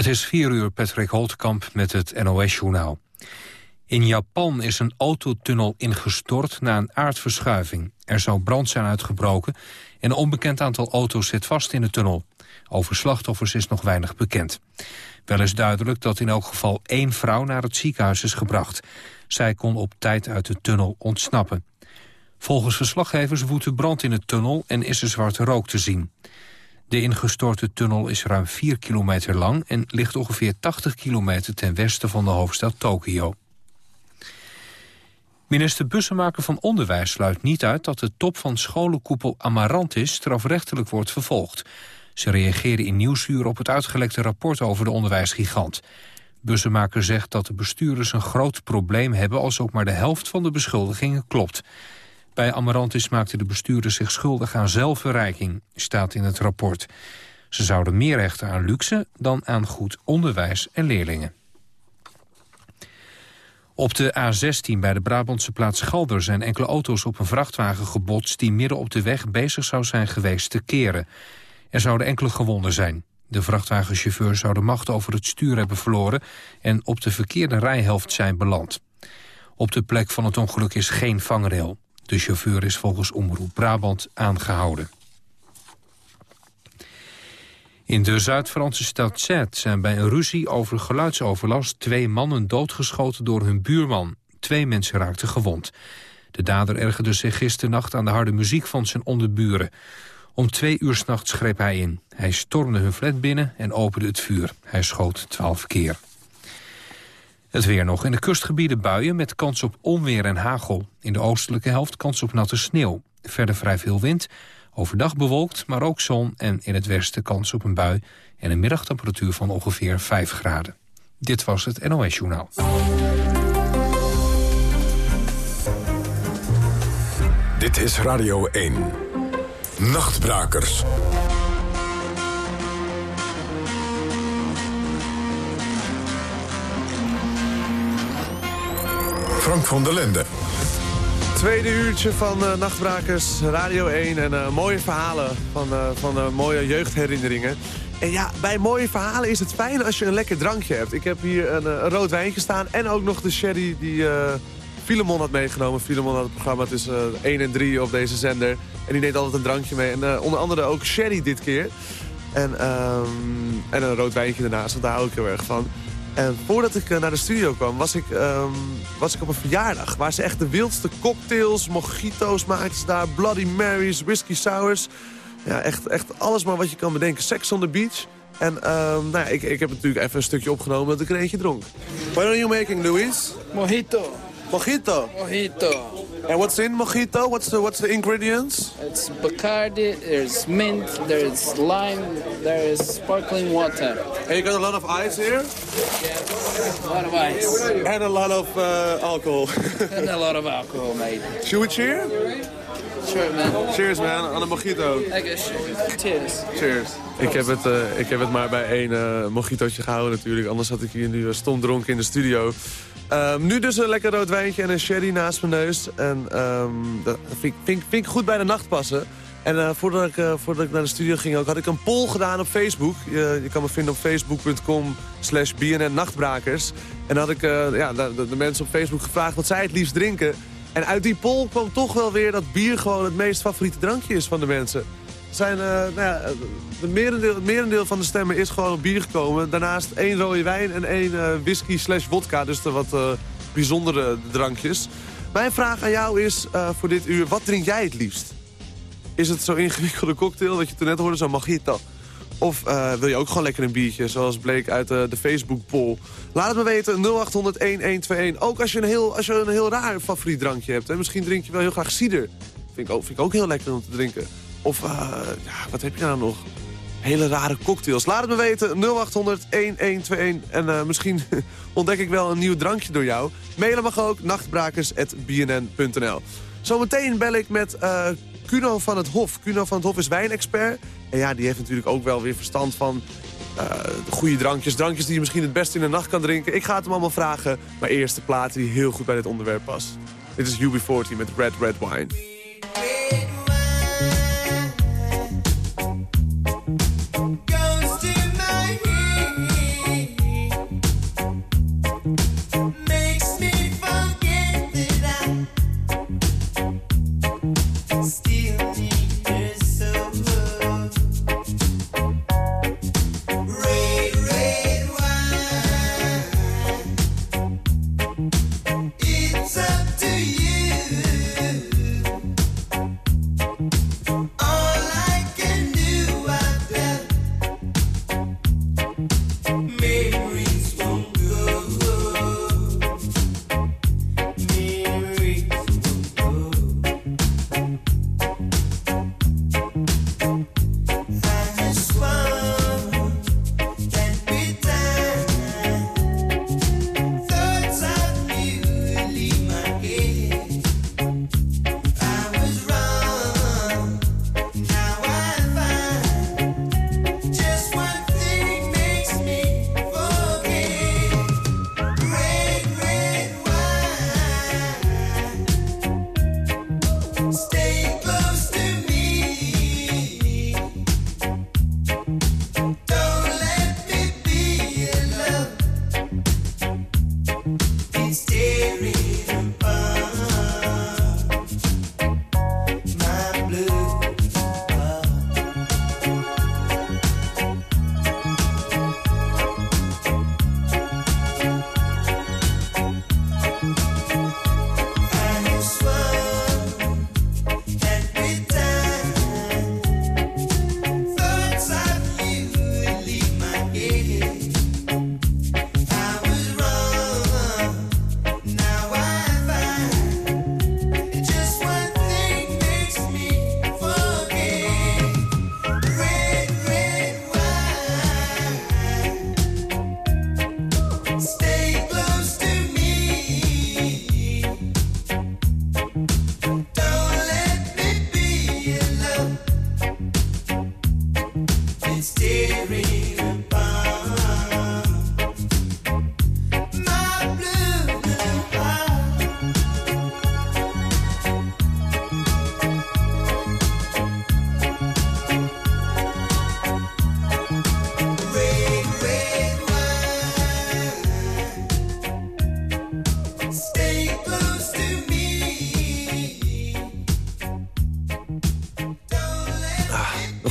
Het is 4 uur, Patrick Holtkamp met het NOS-journaal. In Japan is een autotunnel ingestort na een aardverschuiving. Er zou brand zijn uitgebroken en een onbekend aantal auto's zit vast in de tunnel. Over slachtoffers is nog weinig bekend. Wel is duidelijk dat in elk geval één vrouw naar het ziekenhuis is gebracht. Zij kon op tijd uit de tunnel ontsnappen. Volgens verslaggevers woedt de brand in de tunnel en is er zwarte rook te zien. De ingestorte tunnel is ruim 4 kilometer lang... en ligt ongeveer 80 kilometer ten westen van de hoofdstad Tokio. Minister Bussemaker van Onderwijs sluit niet uit... dat de top van scholenkoepel Amarantis strafrechtelijk wordt vervolgd. Ze reageren in Nieuwsuur op het uitgelekte rapport over de onderwijsgigant. Bussemaker zegt dat de bestuurders een groot probleem hebben... als ook maar de helft van de beschuldigingen klopt. Bij Amarantis maakte de bestuurder zich schuldig aan zelfverrijking, staat in het rapport. Ze zouden meer rechten aan luxe dan aan goed onderwijs en leerlingen. Op de A16 bij de Brabantse plaats Galder zijn enkele auto's op een vrachtwagen gebotst... die midden op de weg bezig zou zijn geweest te keren. Er zouden enkele gewonden zijn. De vrachtwagenchauffeur zou de macht over het stuur hebben verloren... en op de verkeerde rijhelft zijn beland. Op de plek van het ongeluk is geen vangrail. De chauffeur is volgens Omroep Brabant aangehouden. In de Zuid-Franse stad Zet zijn bij een ruzie over geluidsoverlast... twee mannen doodgeschoten door hun buurman. Twee mensen raakten gewond. De dader ergerde zich gisternacht aan de harde muziek van zijn onderburen. Om twee uur s'nachts greep hij in. Hij stormde hun flat binnen en opende het vuur. Hij schoot twaalf keer. Het weer nog. In de kustgebieden buien met kans op onweer en hagel. In de oostelijke helft kans op natte sneeuw. Verder vrij veel wind. Overdag bewolkt, maar ook zon en in het westen kans op een bui... en een middagtemperatuur van ongeveer 5 graden. Dit was het NOS Journaal. Dit is Radio 1. Nachtbrakers. Frank van der Linden. Tweede uurtje van uh, Nachtbrakers, Radio 1 en uh, mooie verhalen van, uh, van mooie jeugdherinneringen. En ja, bij mooie verhalen is het fijn als je een lekker drankje hebt. Ik heb hier een, een rood wijntje staan en ook nog de sherry die Filemon had meegenomen. Filemon had het programma tussen 1 en 3 op deze zender. En die neemt altijd een drankje mee. En onder andere ook sherry dit keer. En, um, en een rood wijntje ernaast, want daar hou ik heel erg van. En voordat ik eh, naar de studio kwam, was ik, um, was ik op een verjaardag... waar ze echt de wildste cocktails, mojito's maakten daar... Bloody Marys, whisky sours. Ja, echt, echt alles maar wat je kan bedenken. Sex on the beach. En um, nou ja, ik, ik heb natuurlijk even een stukje opgenomen dat ik er eentje dronk. What are you making, Louis? Mojito. Mojito? Mojito. And what's in mojito? What's the, what's the ingredients? It's Bacardi, there's mint, there's lime, there is sparkling water. And you got a lot of ice here? Yes, a lot of ice. And a lot of uh, alcohol. and a lot of alcohol, mate. Should we cheer? Sure, man. Cheers, man. Aan een mojito. I guess. Cheers. Cheers. Ik heb het, uh, ik heb het maar bij één uh, mojitootje gehouden natuurlijk. Anders had ik hier nu stom dronken in de studio. Um, nu dus een lekker rood wijntje en een sherry naast mijn neus. En um, dat vind, ik goed bij de nacht passen. En uh, voordat, ik, uh, voordat ik naar de studio ging ook, had ik een poll gedaan op Facebook. Je, je kan me vinden op facebook.com slash bnnnachtbrakers. En had ik uh, ja, de, de, mensen op Facebook gevraagd wat zij het liefst drinken. En uit die poll kwam toch wel weer dat bier gewoon het meest favoriete drankje is van de mensen zijn, uh, nou ja, de merendeel, het merendeel van de stemmen is gewoon op bier gekomen. Daarnaast één rode wijn en één uh, whisky slash vodka. Dus de wat uh, bijzondere drankjes. Mijn vraag aan jou is voor dit uur, wat drink jij het liefst? Is het zo'n ingewikkelde cocktail dat je toen net hoorde, zo'n mojito? Of wil je ook gewoon lekker een biertje, zoals bleek uit de Facebook-poll? Laat het me weten, 0800-1121. Ook als je, een heel, als je een heel raar favoriet drankje hebt. Hè? Misschien drink je wel heel graag cider. Vind ik ook, vind ik ook heel lekker om te drinken. Of, ja, wat heb je nou nog? Hele rare cocktails. Laat het me weten, 0800-1121. En uh, misschien ontdek ik wel een nieuw drankje door jou. Mailen mag ook, nachtbrakers.bnn.nl. Zometeen bel ik met uh, Kuno van het Hof. Kuno van het Hof is wijnexpert. En ja, die heeft natuurlijk ook wel weer verstand van goede drankjes. Drankjes die je misschien het beste in de nacht kan drinken. Ik ga het hem allemaal vragen. Maar eerst de plaat die heel goed bij dit onderwerp past. Dit is UB40 met Red Red Wine.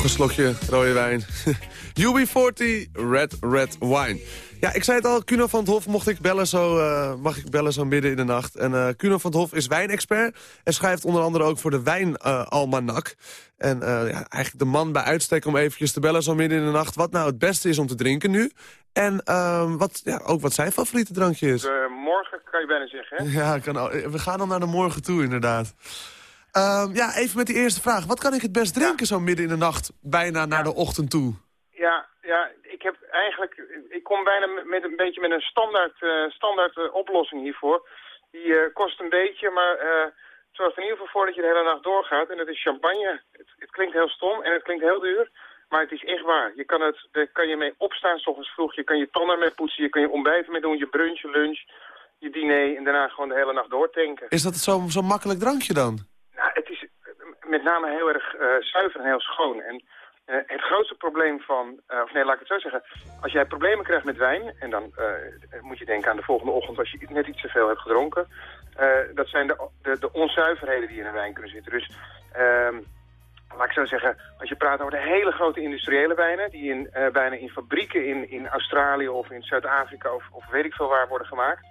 Slokje rode wijn. UB40 Red Red Wine. Ja, ik zei het al, Kuno van het Hof mocht ik bellen zo, uh, mag ik bellen zo midden in de nacht. En uh, Kuno van het Hof is wijnexpert en schrijft onder andere ook voor de Wijnalmanak. Uh, en ja, eigenlijk de man bij uitstek om eventjes te bellen zo midden in de nacht... wat nou het beste is om te drinken nu. En ehm, wat, ja, ook wat zijn favoriete drankje is. morgen kan je bijna zeggen, hè? Ja, kan, we gaan dan naar de morgen toe, inderdaad. Um, ja, even met die eerste vraag. Wat kan ik het best drinken zo midden in de nacht, bijna naar de ochtend toe? Ja, ja, ik heb eigenlijk, ik kom bijna met een beetje met een standaard, uh, standaard uh, oplossing hiervoor. Die uh, kost een beetje, maar het zorgt in ieder geval voor dat je de hele nacht doorgaat. En dat is champagne. Het, het, klinkt heel stom en het klinkt heel duur, maar het is echt waar. Je kan, het, daar kan je mee opstaan s ochtends vroeg, je kan je tanden mee poetsen, je kan je ontbijten mee doen, je brunch, je lunch, je diner en daarna gewoon de hele nacht doortanken. Is dat zo'n zo makkelijk drankje dan? Nou, het is met name heel erg uh, zuiver en heel schoon. En uh, het grootste probleem van, uh, of nee, laat ik het zo zeggen. Als jij problemen krijgt met wijn, en dan moet je denken aan de volgende ochtend als je net iets te veel hebt gedronken. dat zijn de, de, de, onzuiverheden die in een wijn kunnen zitten. Dus ehm, laat ik zo zeggen, als je praat over de hele grote industriële wijnen... die in, bijna in fabrieken in, in Australië of in Zuid-Afrika of, of weet ik veel waar worden gemaakt...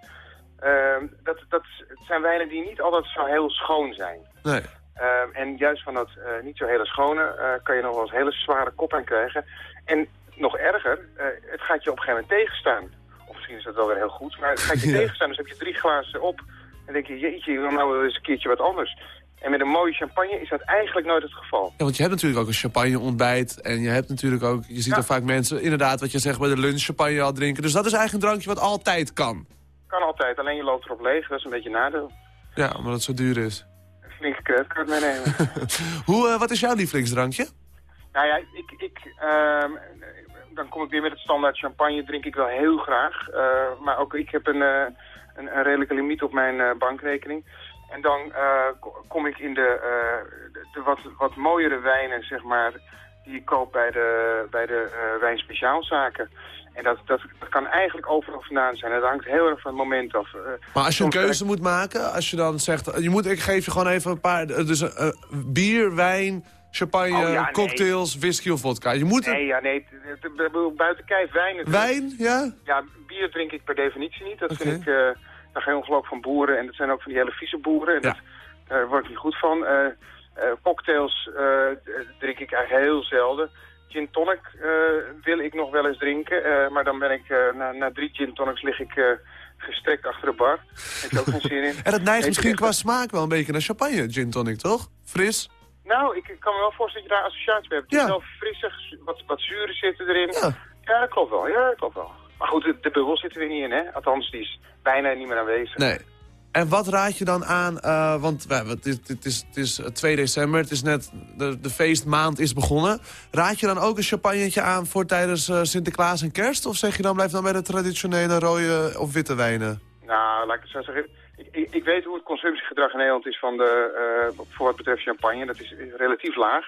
Ehm, dat, dat zijn wijnen die niet altijd zo heel schoon zijn. Nee. Ehm, en juist van dat uh, niet zo hele schone uh, kan je nog wel eens hele zware kop aan krijgen. En nog erger, uh, het gaat je op een gegeven moment tegenstaan. Of misschien is dat wel weer heel goed, maar het gaat je ja. tegenstaan. Dus heb je drie glazen op en denk je, jeetje, ik wil nou eens een keertje wat anders. En met een mooie champagne is dat eigenlijk nooit het geval. Ja, want je hebt natuurlijk ook een champagne ontbijt. En je hebt natuurlijk ook, je ziet ja. er vaak mensen, inderdaad wat je zegt bij de lunch, champagne al drinken. Dus dat is eigenlijk een drankje wat altijd kan. Kan altijd, alleen je loopt erop leeg. Dat is een beetje een nadeel. Ja, omdat het zo duur is. Een flinke creditcard meenemen. Hoe, uh, wat is jouw lievelingsdrankje? Nou ja, ik, ik, uh, dan kom ik weer met het standaard champagne. Drink ik wel heel graag. Uh, maar ook ik heb een, uh, een, een, redelijke limiet op mijn bankrekening. En dan kom ik in de, de, de wat, wat mooiere wijnen, zeg maar, die ik koop bij de, bij de wijnspeciaalzaken. En dat, dat, dat, kan eigenlijk overal vandaan zijn. Het hangt heel erg van het moment af. Uh, maar als je een keuze moet maken, als je dan zegt... Je moet, ik geef je gewoon even een paar... Dus uh, bier, wijn, champagne, oh, ja, cocktails, nee. whisky of vodka. Je moet nee, ja, nee. Buiten kijf wijn. Wijn, ja? Ja, bier drink ik per definitie niet. Dat okay. vind ik... Uh, daar ga je ongelooflijk van boeren. En dat zijn ook van die hele vieze boeren. En ja. dat, daar word ik niet goed van. cocktails drink ik eigenlijk heel zelden gin tonic uh, wil ik nog wel eens drinken. Uh, maar dan ben ik, uh, na, na, drie gin tonics lig ik gestrekt achter de bar. Heb je ook geen zin in. en dat neigt misschien qua smaak wel een beetje naar champagne, gin tonic, toch? Fris? Nou, ik kan me wel voorstellen dat je daar associatie mee hebt. Het ja. is wel frissig, wat, wat zuren zitten erin. Ja. ja, dat klopt wel. Ja, dat klopt wel. Maar goed, de, de bubbel zit er weer niet in, hè? Althans, die is bijna niet meer aanwezig. Nee. En wat raad je dan aan, uh, want uh, het, is, het, is, het is 2 december, het is net, de, feestmaand is begonnen. Raad je dan ook een champagnetje aan voor tijdens uh, Sinterklaas en kerst? Of zeg je dan, blijf dan bij de traditionele rode of witte wijnen? Nou, laat ik het zo zeggen. Ik, ik, ik weet hoe het consumptiegedrag in Nederland is van de, voor wat betreft champagne. Dat is relatief laag.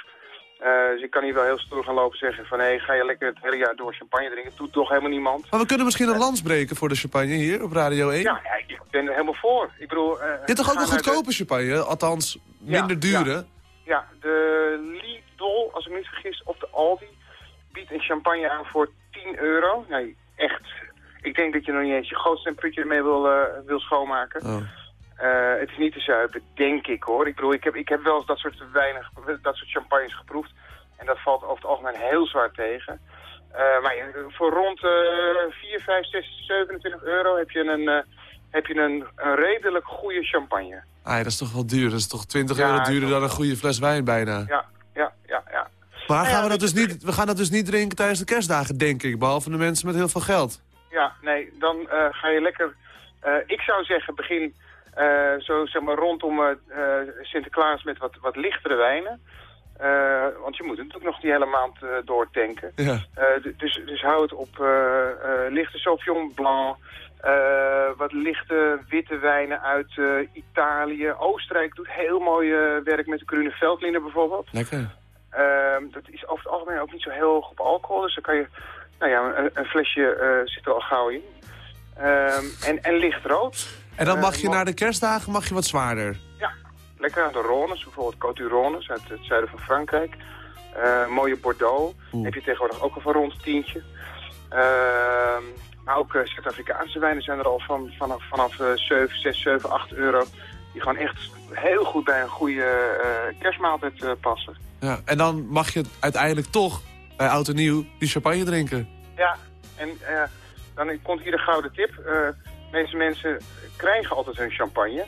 Uh, dus ik kan hier wel heel stoer gaan lopen zeggen van... hé, hey, ga je lekker het hele jaar door champagne drinken? Doet toch helemaal niemand. Maar we kunnen misschien een lans breken voor de champagne hier op Radio 1? Ja, ja ik ben er helemaal voor. Ik bedoel... Uh, je hebt toch ook een goedkope de... champagne? Althans, minder ja, dure? Ja. ja, de Lidl, als ik me niet vergis, of de Aldi... biedt een champagne aan voor 10 euro. Nee, echt. Ik denk dat je nog niet eens je grootste putje ermee wil, uh, wil schoonmaken. Oh. Uh, het is niet te zuipen, denk ik hoor. Ik bedoel, ik heb, ik heb wel eens dat soort, weinig, dat soort champagnes geproefd. En dat valt over het algemeen heel zwaar tegen. Uh, maar voor rond uh, 4, 5, 6, 27 euro heb je een, uh, heb je een, een redelijk goede champagne. Ah, dat is toch wel duur. Dat is toch 20 ja, euro duurder dan een goede fles wijn bijna. Ja, ja, ja. ja. Maar gaan we, dat dus niet, we gaan dat dus niet drinken tijdens de kerstdagen, denk ik. Behalve de mensen met heel veel geld. Ja, nee, dan ga je lekker... Ik zou zeggen, begin zo zeg maar rondom uh, Sinterklaas met wat, wat lichtere wijnen. Eh, want je moet natuurlijk nog die hele maand uh, doortanken. Ja. Uh, dus, dus hou het op lichte Sauvignon Blanc, wat lichte witte wijnen uit Italië. Oostenrijk doet heel mooi werk met de Grune Veldliner bijvoorbeeld. Lekker. Ehm, dat is over het algemeen ook niet zo heel hoog op alcohol, dus dan kan je... Nou ja, een, een flesje zit er al gauw in. Ehm, en, en licht rood. En dan mag je naar de kerstdagen mag je wat zwaarder? Ja, lekker aan de Rhones, bijvoorbeeld Côte uit het zuiden van Frankrijk. Uh, mooie Bordeaux, heb je tegenwoordig ook al van rond tientje. Uh, maar ook uh, Zuid-Afrikaanse wijnen zijn er al van, vanaf, vanaf 7, 6, 7, 8 euro. Die gewoon echt heel goed bij een goede kerstmaaltijd passen. Ja, en dan mag je uiteindelijk toch bij Oud en Nieuw die champagne drinken. Ja, en dan komt hier de gouden tip. Deze mensen krijgen altijd hun champagne.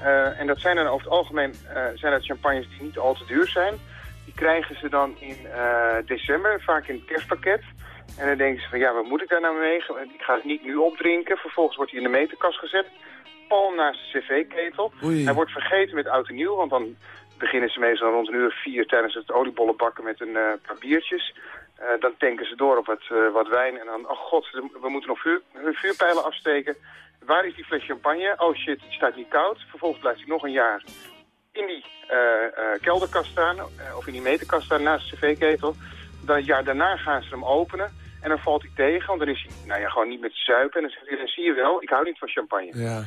Uh, en dat zijn dan over het algemeen uh, zijn dat champagnes die niet al te duur zijn. Die krijgen ze dan in uh, december, vaak in het kerstpakket. En dan denken ze van ja, wat moet ik daar nou mee? Ik ga het niet nu opdrinken. Vervolgens wordt hij in de meterkast gezet. Pal naast de cv-ketel. Hij wordt vergeten met oud en nieuw, want dan beginnen ze meestal rond een uur vier tijdens het oliebollen bakken met een paar biertjes. Dan tanken ze door op wat, wat wijn en dan, oh god, we moeten nog vuur, vuurpijlen afsteken. Waar is die fles champagne? Oh shit, die staat niet koud. Vervolgens blijft hij nog een jaar in die uh, uh, kelderkast staan, of in die meterkast staan naast de cv-ketel. Dan het jaar daarna gaan ze hem openen en dan valt hij tegen, want dan is hij nou ja, gewoon niet met zuipen. En dan zegt hij, dan zie je wel, ik hou niet van champagne. Ja.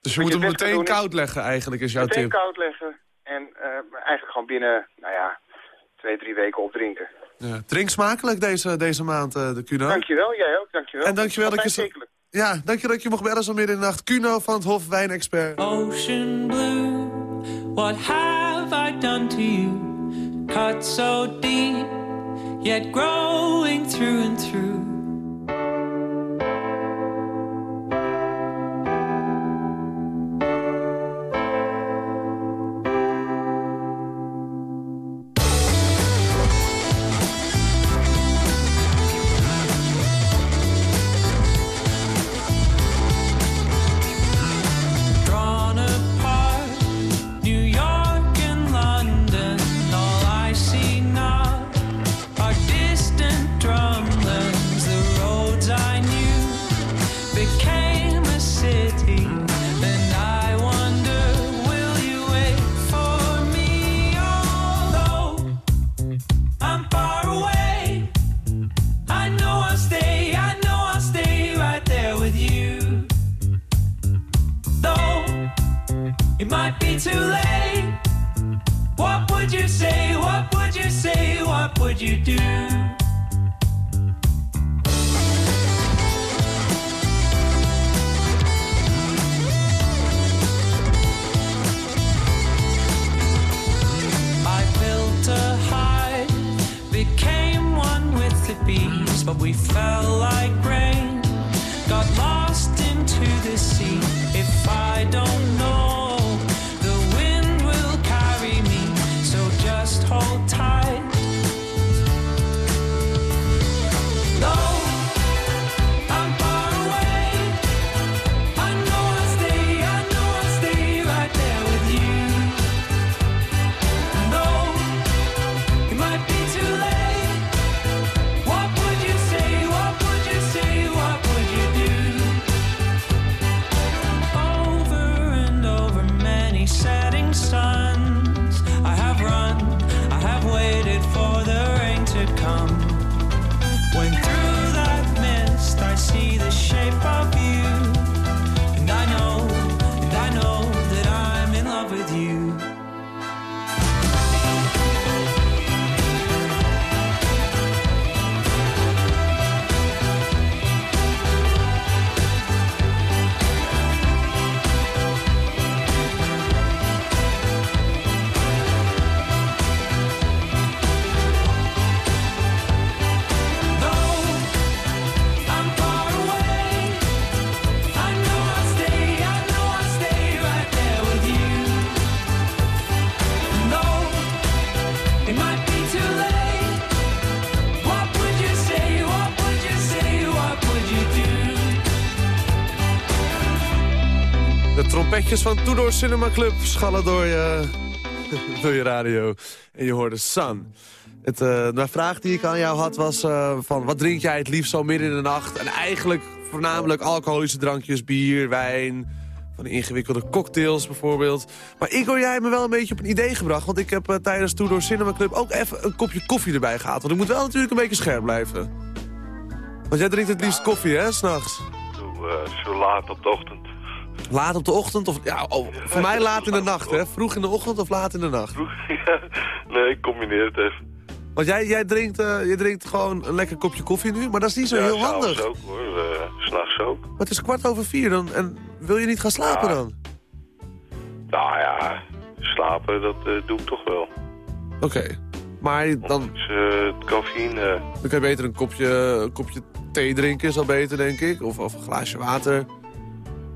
Dus je moet hem meteen koud leggen eigenlijk, is jouw meteen tip. Meteen koud leggen en eigenlijk gewoon binnen, nou ja, twee, drie weken opdrinken. Ja. Drink smakelijk deze, deze maand, de Cuno. Dankjewel, jij ook, dankjewel. En dankjewel dat, dat je... Zo... Ja, dankjewel dat je mocht bellen zo midden in de nacht. Kuno van het Hof Wijnexpert. Ocean blue, what have I done to you? Cut so deep, yet growing through and through. too late. What would you say? What would you say? What would you do? I built a hive, became one with the bees, but we fell like rain. Van Tudor Cinema Club schallen door je door je radio. En je hoorde Sun. Het, uh, de vraag die ik aan jou had was uh, van wat drink jij het liefst zo midden in de nacht? En eigenlijk voornamelijk alcoholische drankjes, bier, wijn, van ingewikkelde cocktails bijvoorbeeld. Maar Igor, jij hebt me wel een beetje op een idee gebracht. Want ik heb uh, tijdens Tour door Cinema Club ook even een kopje koffie erbij gehaald. Want ik moet wel natuurlijk een beetje scherp blijven. Want jij drinkt het liefst koffie, hè, s'nachts? Zo, zo laat op de ochtend. Laat op de ochtend? Of, ja, oh, voor mij laat in de nacht, hè? Vroeg in de ochtend of laat in de nacht? Vroeg, ja. Nee, ik combineer het even. Want jij, jij, drinkt, uh, je drinkt gewoon een lekker kopje koffie nu, maar dat is niet zo ja, heel handig. ook hoor, uh, s'nachts ook. Maar het is kwart over vier dan, en wil je niet gaan slapen ja. dan? Nou ja, slapen dat uh, doe ik toch wel. Oké, okay. maar dan... Dus, het cafeïne... Dan kan je beter een kopje, een kopje thee drinken, is al beter denk ik, of, of een glaasje water.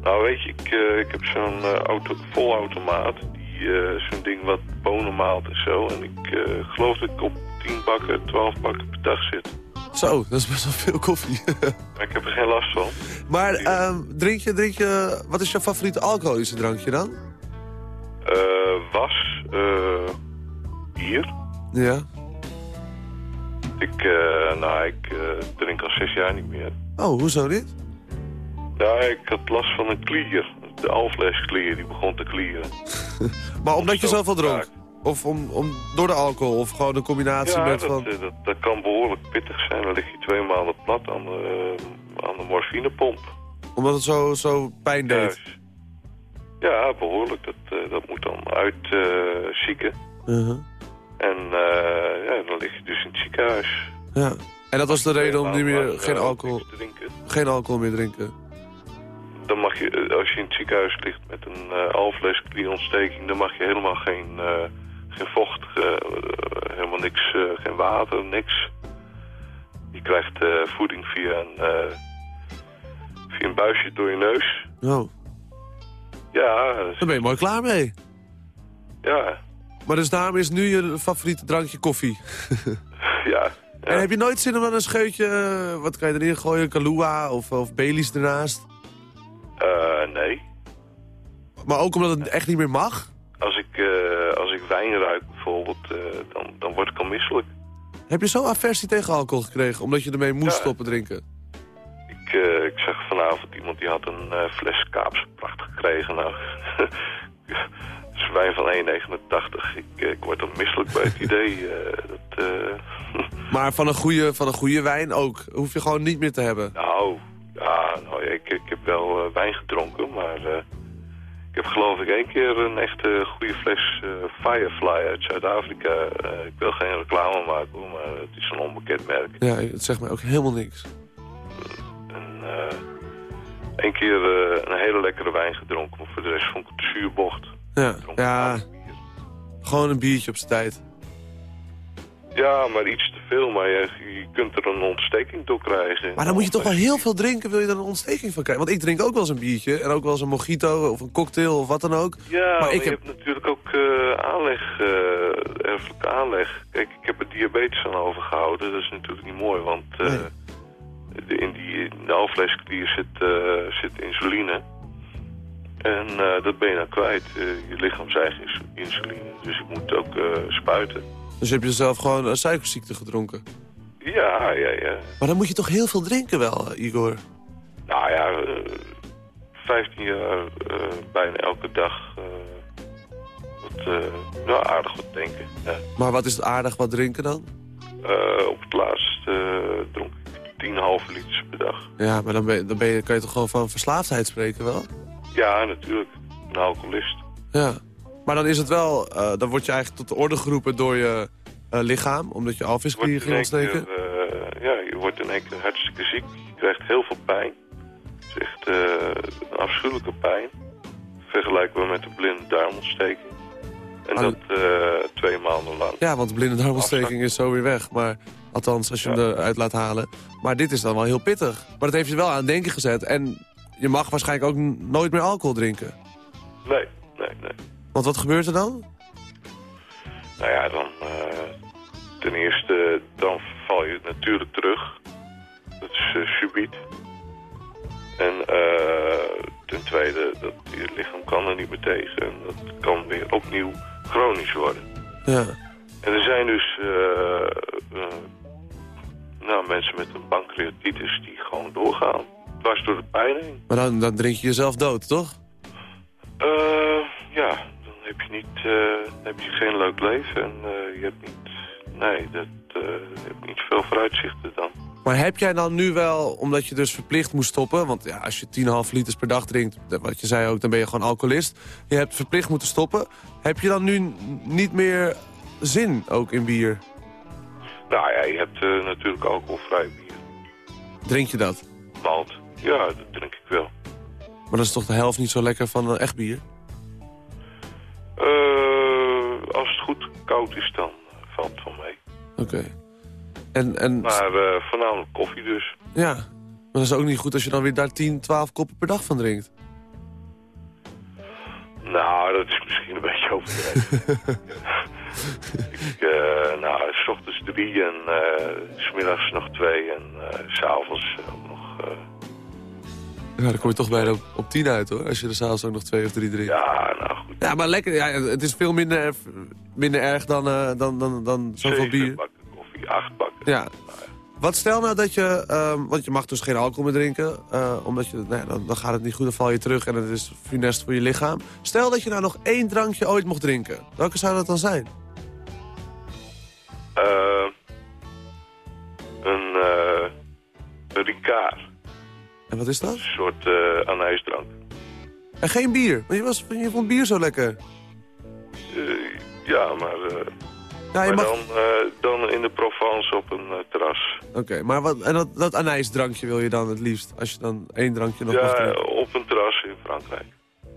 Nou weet je, ik, ik heb zo'n auto, volautomaat, die zo'n ding wat bonen maalt en zo. En ik geloof dat ik op 10 bakken, 12 bakken per dag zit. Zo, dat is best wel veel koffie. maar ik heb er geen last van. Maar um, drink, je, drink je... Wat is jouw favoriete alcoholische drankje dan? Uh, was. Uh, bier. Ja. Ik, uh, nou, ik drink al zes jaar niet meer. Oh, hoezo dit? Nou, ik had last van een klier. De alvleesklier, die begon te klieren. maar omdat je zoveel dronk? Of om, om, door de alcohol? Of gewoon een combinatie ja, met dat, van... dat, dat kan behoorlijk pittig zijn. Dan lig je twee maanden plat aan de, aan de morfinepomp. Omdat het zo, zo pijn deed? Ja, behoorlijk. Dat, uh, dat moet dan uit uh, zieken. Uh -huh. En ja, dan lig je dus in het ziekenhuis. Ja. En dat was de reden om niet meer, geen alcohol, geen alcohol meer drinken? Dan mag je, als je in het ziekenhuis ligt met een uh, alvleesklierontsteking, dan mag je helemaal geen, uh, geen vocht, uh, helemaal niks, geen water, niks. Je krijgt voeding via een, via een buisje door je neus. Oh. Ja. Dan ben je mooi klaar mee. Ja. Maar dus daarom is nu je favoriete drankje koffie. ja. Ja. En heb je nooit zin om dan een scheutje, wat kan je erin gooien, Kahlua of, of Baileys ernaast? Uh, nee. Maar ook omdat het echt niet meer mag? Als ik, uh, als ik wijn ruik bijvoorbeeld, uh, dan, dan word ik al misselijk. Heb je zo aversie tegen alcohol gekregen, omdat je ermee moest ja. stoppen drinken? Ik, ik zag vanavond iemand die had een fles Kaapse pracht gekregen. Nou, dat is wijn van 1,89. Ik, ik word dan misselijk bij het idee. dat, maar van een, goede, van een goede wijn ook? Hoef je gewoon niet meer te hebben? Nou, ja, nou, ik, ik heb wel uh, wijn gedronken, maar uh, ik heb geloof ik één keer een echte goede fles uh, Firefly uit Zuid-Afrika. ik wil geen reclame maken, hoor, maar het is een onbekend merk. Ja, het zegt mij ook helemaal niks. En één keer een hele lekkere wijn gedronken, maar voor de rest vond ik het zuurbocht. Ja, ja gewoon een biertje op zijn tijd. Ja, maar iets te veel. Maar je, je kunt er een ontsteking door krijgen. Maar dan moet je toch wel heel veel drinken, wil je er een ontsteking van krijgen? Want ik drink ook wel eens een biertje. En ook wel eens een mojito of een cocktail of wat dan ook. Ja, maar, maar ik je heb... hebt natuurlijk ook uh, aanleg, uh, erfelijke aanleg. Kijk, ik heb er diabetes aan overgehouden. Dat is natuurlijk niet mooi, want uh, nee. de, in die in de alvleesklier zit, zit insuline. En dat ben je dan kwijt. je lichaam zegt insuline. Dus ik moet ook spuiten. Dus heb je zelf gewoon een suikerziekte gedronken? Ja, ja, ja. Maar dan moet je toch heel veel drinken wel, Igor? Nou ja, uh, 15 jaar uh, bijna elke dag uh, wat, nou, aardig wat drinken. Ja. Maar wat is het aardig wat drinken dan? op het laatst dronk ik 10,5 liters per dag. Ja, maar dan, ben je, dan ben je, kan je toch gewoon van verslaafdheid spreken wel? Ja, natuurlijk. Een alcoholist. Ja. Maar dan is het wel, uh, dan word je eigenlijk tot de orde geroepen door je uh, lichaam, omdat je alvisklier ging ontsteken. Uh, ja, je wordt in één keer hartstikke ziek. Je krijgt heel veel pijn. Het is echt een afschuwelijke pijn. Vergelijkbaar met de blinde darmontsteking. En ah, dat twee maanden lang. Ja, want de blinde darmontsteking is zo weer weg. Maar althans, als je ja. hem eruit laat halen. Maar dit is dan wel heel pittig. Maar dat heeft je wel aan het denken gezet. En je mag waarschijnlijk ook nooit meer alcohol drinken. Nee, nee, nee. Want wat gebeurt er dan? Nou ja, dan uh, ten eerste dan val je natuurlijk terug. Dat is uh, subiet. En uh, ten tweede, dat je lichaam kan er niet meer tegen. En dat kan weer opnieuw chronisch worden. Ja. En er zijn dus eh, eh, nou, mensen met een pancreatitis die gewoon doorgaan. Dwars door de pijn heen. Maar dan, dan drink je jezelf dood, toch? Eh, ja, heb je, niet, eh, heb je geen leuk leven en eh, je hebt niet... Nee, dat, eh, je hebt niet veel vooruitzichten dan. Maar heb jij dan nu wel, omdat je dus verplicht moest stoppen... want ja, als je 10,5 liters per dag drinkt, wat je zei ook... dan ben je gewoon alcoholist. Je hebt verplicht moeten stoppen. Heb je dan nu niet meer zin ook in bier? Nou ja, je hebt natuurlijk alcoholvrij bier. Drink je dat? Malt. Ja, dat drink ik wel. Maar dat is toch de helft niet zo lekker van een echt bier? Eh, als het goed koud is, dan valt het wel mee. Oké. En, en Maar eh, voornamelijk koffie dus. ja, maar dat is ook niet goed als je dan weer daar 10, 12 koppen per dag van drinkt. Nou, dat is misschien een beetje overdreven. ik, eh, nou, s ochtends drie en s smiddags nog twee en s s'avonds nog... Ja, dan kom je toch bijna op, op 10 uit hoor, als je er s'avonds ook nog twee of drie drinkt. ja, nou goed. Ja, maar lekker. Ja, het is veel minder, erg- minder erg dan, eh, dan, dan, dan zoveel Zeven bier. bakken koffie, acht bakken. Ja. Wat stel nou dat je, ehm, want je mag dus geen alcohol meer drinken, eh, omdat je, nou ja, dan, dan gaat het niet goed, dan val je terug en het is funest voor je lichaam. Stel dat je nou nog één drankje ooit mocht drinken. Welke zou dat dan zijn? Eh, een, eh een Ricard. En wat is dat? Een soort eh anijsdrank. En geen bier, want je, was, je vond bier zo lekker. Eh, ja, maar, Ja, je maar mag... dan, dan in de Provence op een terras. Oké, maar wat, en dat, dat anijsdrankje wil je dan het liefst, als je dan één drankje nog Ja, op een terras in Frankrijk.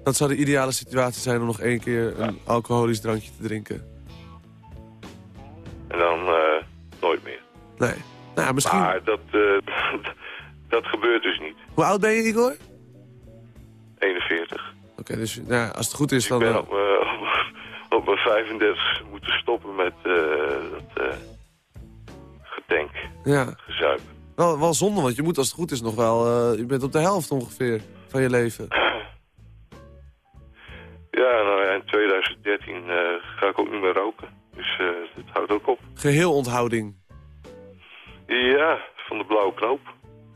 Dat zou de ideale situatie zijn om nog één keer een alcoholisch drankje te drinken. En dan nooit meer. Nee. Nou, ja, misschien... Maar dat, dat gebeurt dus niet. Hoe oud ben je, Igor? Oké, 41. dus nou, als het goed is, Ik dan... ben eh, op, mijn- op mijn 35 moeten stoppen met eh, dat eh gedenk, ja. gezuip. Wel, wel zonde, want je moet als het goed is nog wel... eh, je bent op de helft ongeveer van je leven. Ja, nou ja, in 2013 eh, ga ik ook niet meer roken. Dus eh dat houdt ook op. Geheel onthouding.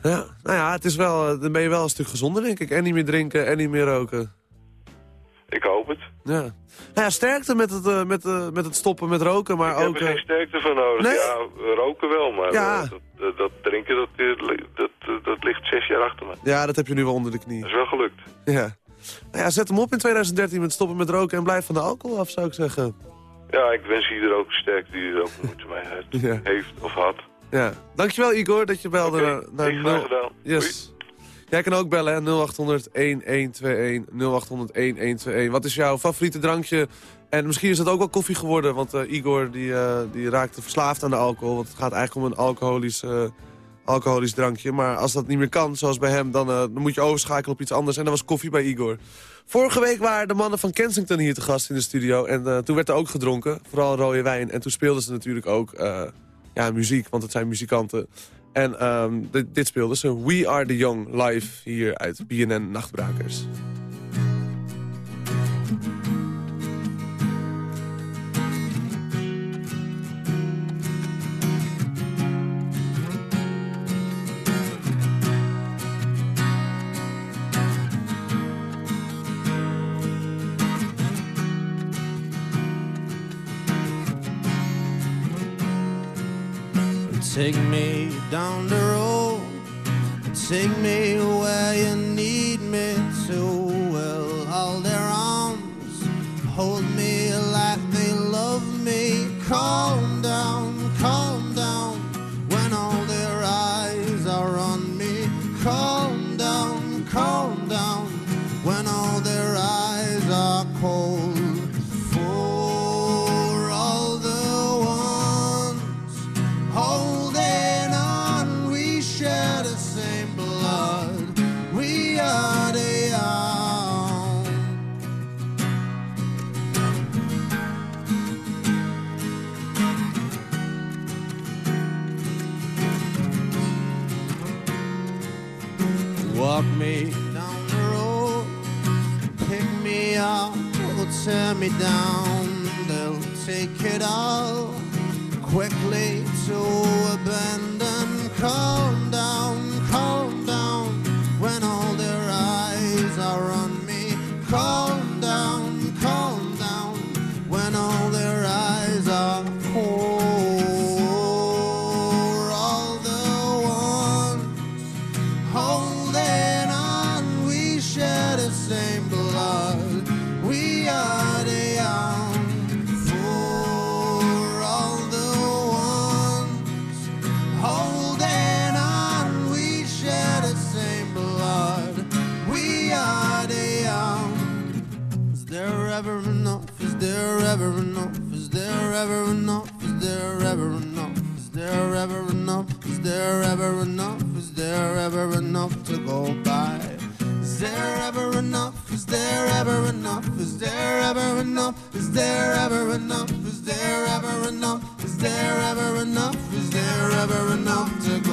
Ja, nou ja, het is wel, eh, dan ben je wel een stuk gezonder, denk ik. En niet meer drinken en niet meer roken. Ik hoop het. Ja. Nou ja, sterkte met het, eh, met, eh, met het stoppen met roken, maar ik ook... heb er eh, geen sterkte van nodig. Nee? Ja, roken wel, maar Ja. eh, dat, dat, dat drinken, dat, eh, dat, dat, dat ligt zes jaar achter me. ja, dat heb je nu wel onder de Dat knie. is wel gelukt. Ja. Nou ja, zet hem op in 2013 met stoppen met roken en blijf van de alcohol af, zou ik zeggen. Ja, ik wens ieder ook sterk die er ook moeite mee heeft of had. Ja. Dankjewel Igor dat je belde naar, gedaan. Yes. Jij kan ook bellen, hè? 0800 1121 0800 1121. Wat is jouw favoriete drankje? En misschien is dat ook wel koffie geworden, want eh, Igor die, eh, die raakte verslaafd aan de alcohol. Want het gaat eigenlijk om een alcoholisch, eh, alcoholisch drankje. Maar als dat niet meer kan, zoals bij hem, dan, dan moet je overschakelen op iets anders. En dat was koffie bij Igor. Vorige week waren de mannen van Kensington hier te gast in de studio. En toen werd er ook gedronken, vooral rode wijn. En toen speelden ze natuurlijk ook ja, muziek, want het zijn muzikanten. En ehm, dit, speelden ze. We Are The Young live hier uit BNN Nachtbrakers. Take me down the road. Take me where you need me to. Well, hold their arms. Hold me like they love me. Calm down. they'll take it all quickly to abandon. Calm ever enough? Is there ever enough? Is there ever enough? Is there ever enough to go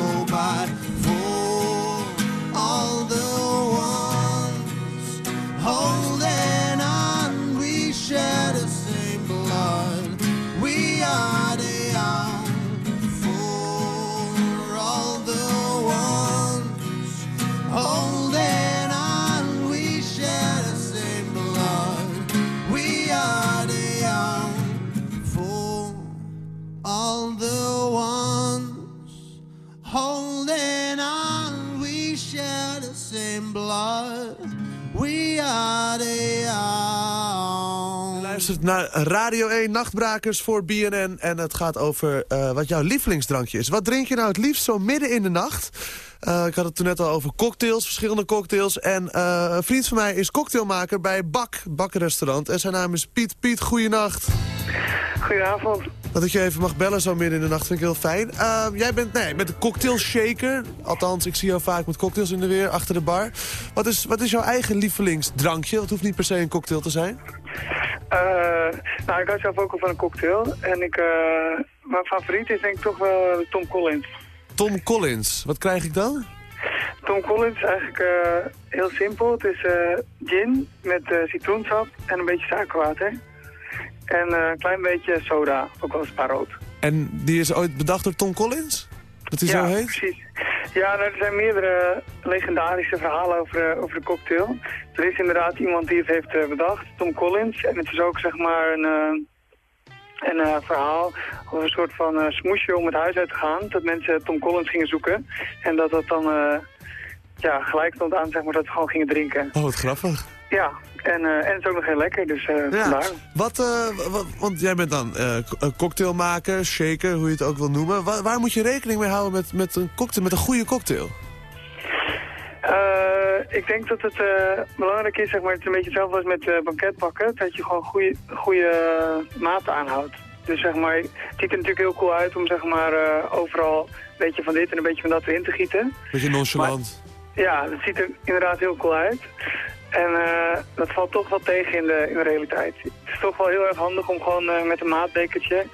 luistert naar Radio 1 Nachtbrakers voor BNN. En het gaat over eh, wat jouw lievelingsdrankje is. Wat drink je nou het liefst zo midden in de nacht? Eh, ik had het toen net al over cocktails, verschillende cocktails. En eh, een vriend van mij is cocktailmaker bij Bak, Bakkenrestaurant. En zijn naam is Piet. Piet, goeienacht. Goedenavond. Dat ik je even mag bellen zo midden in de nacht vind ik heel fijn. Jij bent, nee, bent een cocktailshaker. Althans, ik zie jou vaak met cocktails in de weer, achter de bar. Wat is, wat is jouw eigen lievelingsdrankje? Het hoeft niet per se een cocktail te zijn. Eh, nou, ik hou zelf ook al van een cocktail. En ik, eh, mijn favoriet is denk ik toch wel Tom Collins. Tom Collins, wat krijg ik dan? Tom Collins is eigenlijk eh, heel simpel. Het is gin met citroensap en een beetje suikerwater. En een klein beetje soda, ook wel paroot. En die is ooit bedacht door Tom Collins? Dat hij ja, zo heet? precies. Ja, nou, er zijn meerdere legendarische verhalen over, eh, over de cocktail. Er is inderdaad iemand die het heeft eh, bedacht, Tom Collins. En het is ook zeg maar een, eh, een verhaal of een soort van smoesje om het huis uit te gaan. Dat mensen Tom Collins gingen zoeken. En dat dat dan ja, gelijk stond aan zeg maar, dat we gewoon gingen drinken. Oh, wat grappig. Ja, en, eh, en het is ook nog heel lekker, dus eh Ja. vandaar. Wat, eh, wat, want jij bent dan eh, cocktailmaker, shaker, hoe je het ook wil noemen. Wa- waar moet je rekening mee houden met, met een cocktail, met een goede cocktail? Eh, ik denk dat het eh, belangrijk is, zeg maar, het is een beetje hetzelfde als met eh banketbakken, dat je gewoon goede, goede maten aanhoudt. Dus zeg maar, het ziet er natuurlijk heel cool uit om zeg maar eh, overal een beetje van dit en een beetje van dat erin te gieten. Beetje nonchalant. Ja, dat ziet er inderdaad heel cool uit. En eh, dat valt toch wel tegen in de, in de realiteit. Het is toch wel heel erg handig om gewoon eh, met een maatbekertje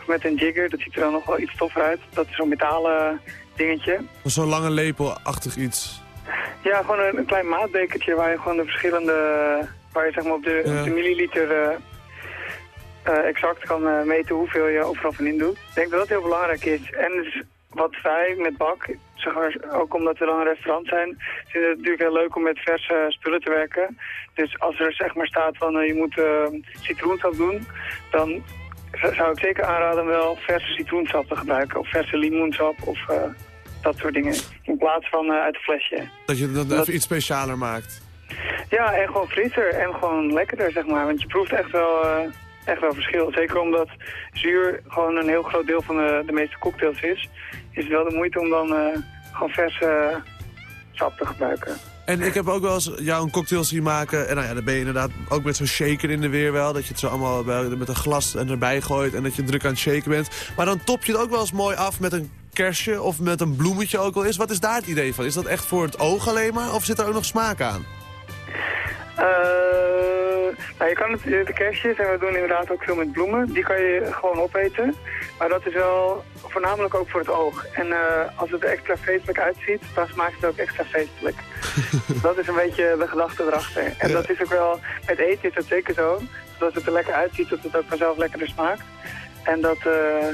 of met een jigger, dat ziet er dan nog wel iets toffer uit. Dat is zo'n metalen dingetje. Zo'n lange lepelachtig iets. Ja, gewoon een, een klein maatbekertje waar je gewoon de verschillende, waar je zeg maar op de, Ja. op de milliliter eh, exact kan meten hoeveel je overal van in doet. Ik denk dat dat heel belangrijk is. En dus wat wij met Bak, zeg maar, ook omdat we dan een restaurant zijn, vinden het natuurlijk heel leuk om met verse spullen te werken. Dus als er zeg maar staat van eh, je moet eh, citroensap doen, dan zou ik zeker aanraden om wel verse citroensap te gebruiken. Of verse limoensap of eh, dat soort dingen. In plaats van uit een flesje. Dat je dat Dat- even iets specialer maakt. Ja, en gewoon frisser en gewoon lekkerder, zeg maar. Want je proeft echt wel, echt wel verschil. Zeker omdat zuur gewoon een heel groot deel van de, de meeste cocktails is. Is het wel de moeite om dan gewoon vers eh, sap te gebruiken. En ik heb ook wel eens jou een cocktail zien maken. En nou ja, dan ben je inderdaad ook met zo'n shaker in de weer wel. Dat je het zo allemaal met een glas erbij gooit. En dat je druk aan het shaken bent. Maar dan top je het ook wel eens mooi af met een kersje of met een bloemetje ook wel eens. Wat is daar het idee van? Is dat echt voor het oog alleen maar? Of zit er ook nog smaak aan? Nou, je kan het, de kerstjes, en we doen inderdaad ook veel met bloemen, die kan je gewoon opeten. Maar dat is wel voornamelijk ook voor het oog. En eh, als het er extra feestelijk uitziet, dan smaakt het ook extra feestelijk. dat is een beetje de gedachte erachter. En Ja. dat is ook wel, met eten is dat zeker zo. dat het er lekker uitziet, dat het ook vanzelf lekkerder smaakt. En dat eh,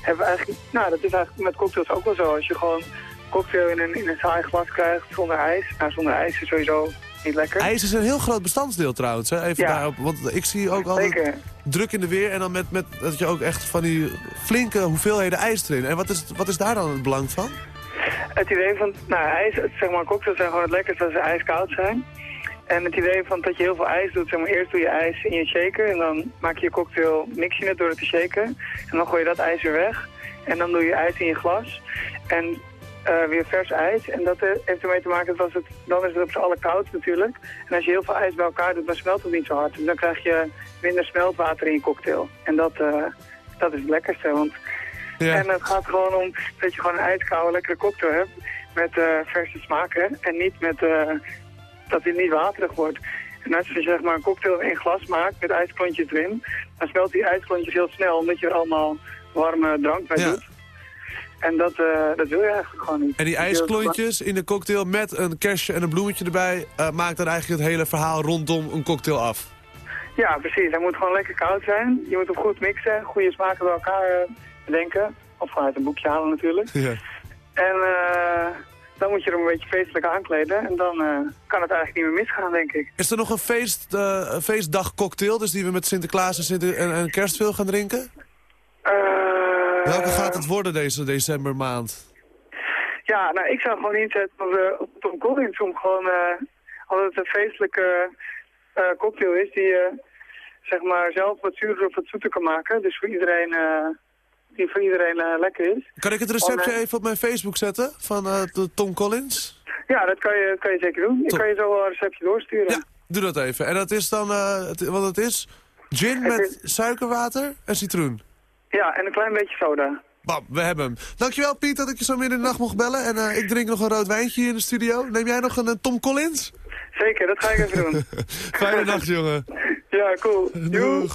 hebben we eigenlijk, nou dat is eigenlijk met cocktails ook wel zo. Als je gewoon cocktail in een, in een saai glas krijgt zonder ijs, nou zonder ijs is sowieso niet lekker. IJs is een heel groot bestandsdeel trouwens. Hè? Even Ja. daarop, want ik zie ook altijd Zeker. druk in de weer en dan met, met dat je ook echt van die flinke hoeveelheden ijs erin. En wat is, wat is daar dan het belang van? Het idee van, nou ijs, zeg maar cocktails zijn gewoon het lekkerste als ze ijskoud zijn. En het idee van dat je heel veel ijs doet, zeg maar eerst doe je ijs in je shaker en dan maak je je cocktail, mix je het door het te shaken. En dan gooi je dat ijs weer weg. En dan doe je ijs in je glas. En eh, weer vers ijs. En dat eh, heeft ermee te maken dat als het, dan is het op z'n allen koud natuurlijk. En als je heel veel ijs bij elkaar doet, dan smelt het niet zo hard. Dus dan krijg je minder smeltwater in je cocktail. En dat, eh, dat is het lekkerste, want Ja. en het gaat gewoon om dat je gewoon een ijskoude lekkere cocktail hebt met verse smaken en niet met dat het niet waterig wordt. En als je zeg maar een cocktail in glas maakt met ijsklontjes erin, dan smelt die ijsklontjes heel snel omdat je er allemaal warme drank bij Ja. doet. En dat, eh, dat wil je eigenlijk gewoon niet. En die ijsklontjes in de cocktail met een kerstje en een bloemetje erbij... eh, maakt dan eigenlijk het hele verhaal rondom een cocktail af. Ja, precies. Hij moet gewoon lekker koud zijn. Je moet hem goed mixen, goede smaken bij elkaar eh, bedenken. Of vanuit een boekje halen natuurlijk. Ja. En eh, dan moet je hem een beetje feestelijk aankleden. En dan kan het eigenlijk niet meer misgaan, denk ik. Is er nog een, feest, eh, een feestdag cocktail, dus die we met Sinterklaas en, Sinter en, en Kerstveel gaan drinken? Eh, Welke gaat het worden deze decembermaand? Ja, nou, ik zou gewoon inzetten op, eh, op Tom Collins om gewoon, eh omdat het een feestelijke eh, cocktail is die je zeg maar zelf wat zuurder of wat zoeter kan maken. Dus voor iedereen, eh, die voor iedereen eh, lekker is. Kan ik het receptje even op mijn Facebook zetten van eh, de Tom Collins? Ja, dat kan je, kan je zeker doen. Ik kan je zo een receptje doorsturen. Ja, doe dat even. En dat is dan, eh, wat het is, gin met suikerwater en citroen. Ja, en een klein beetje soda. Bam, we hebben hem. Dankjewel Piet dat ik je zo midden in de nacht mocht bellen. En eh, ik drink nog een rood wijntje hier in de studio. Neem jij nog een, eh, Tom Collins? Zeker, dat ga ik even doen. Fijne nacht jongen. Ja, cool. Joe. Doeg.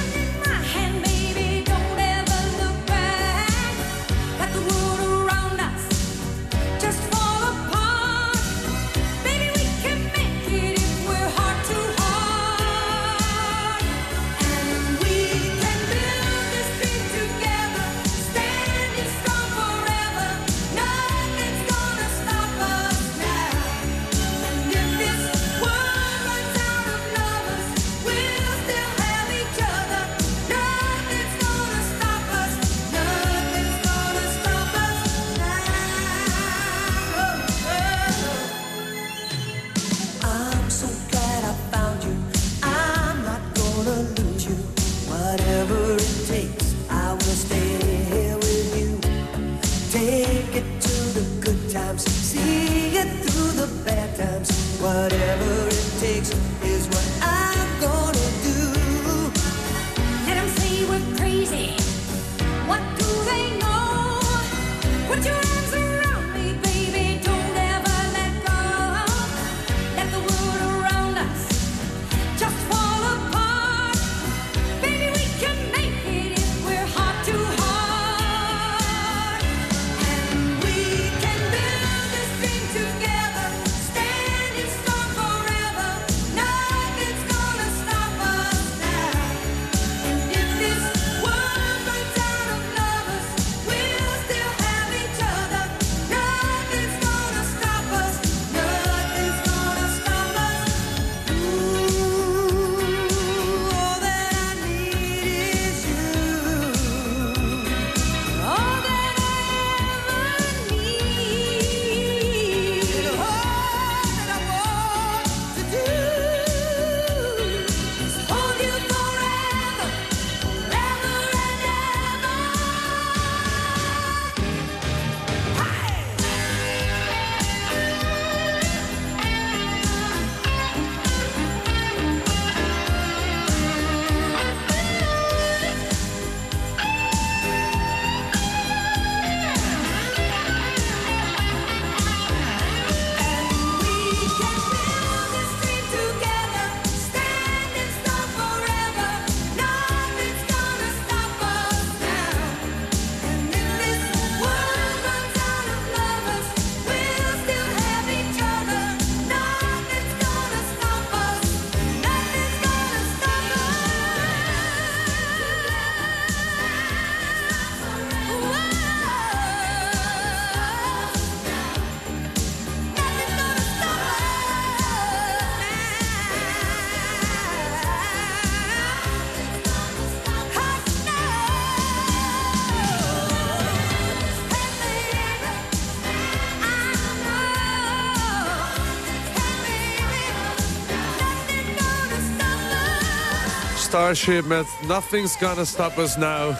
Starship met Nothing's Gonna Stop Us Now.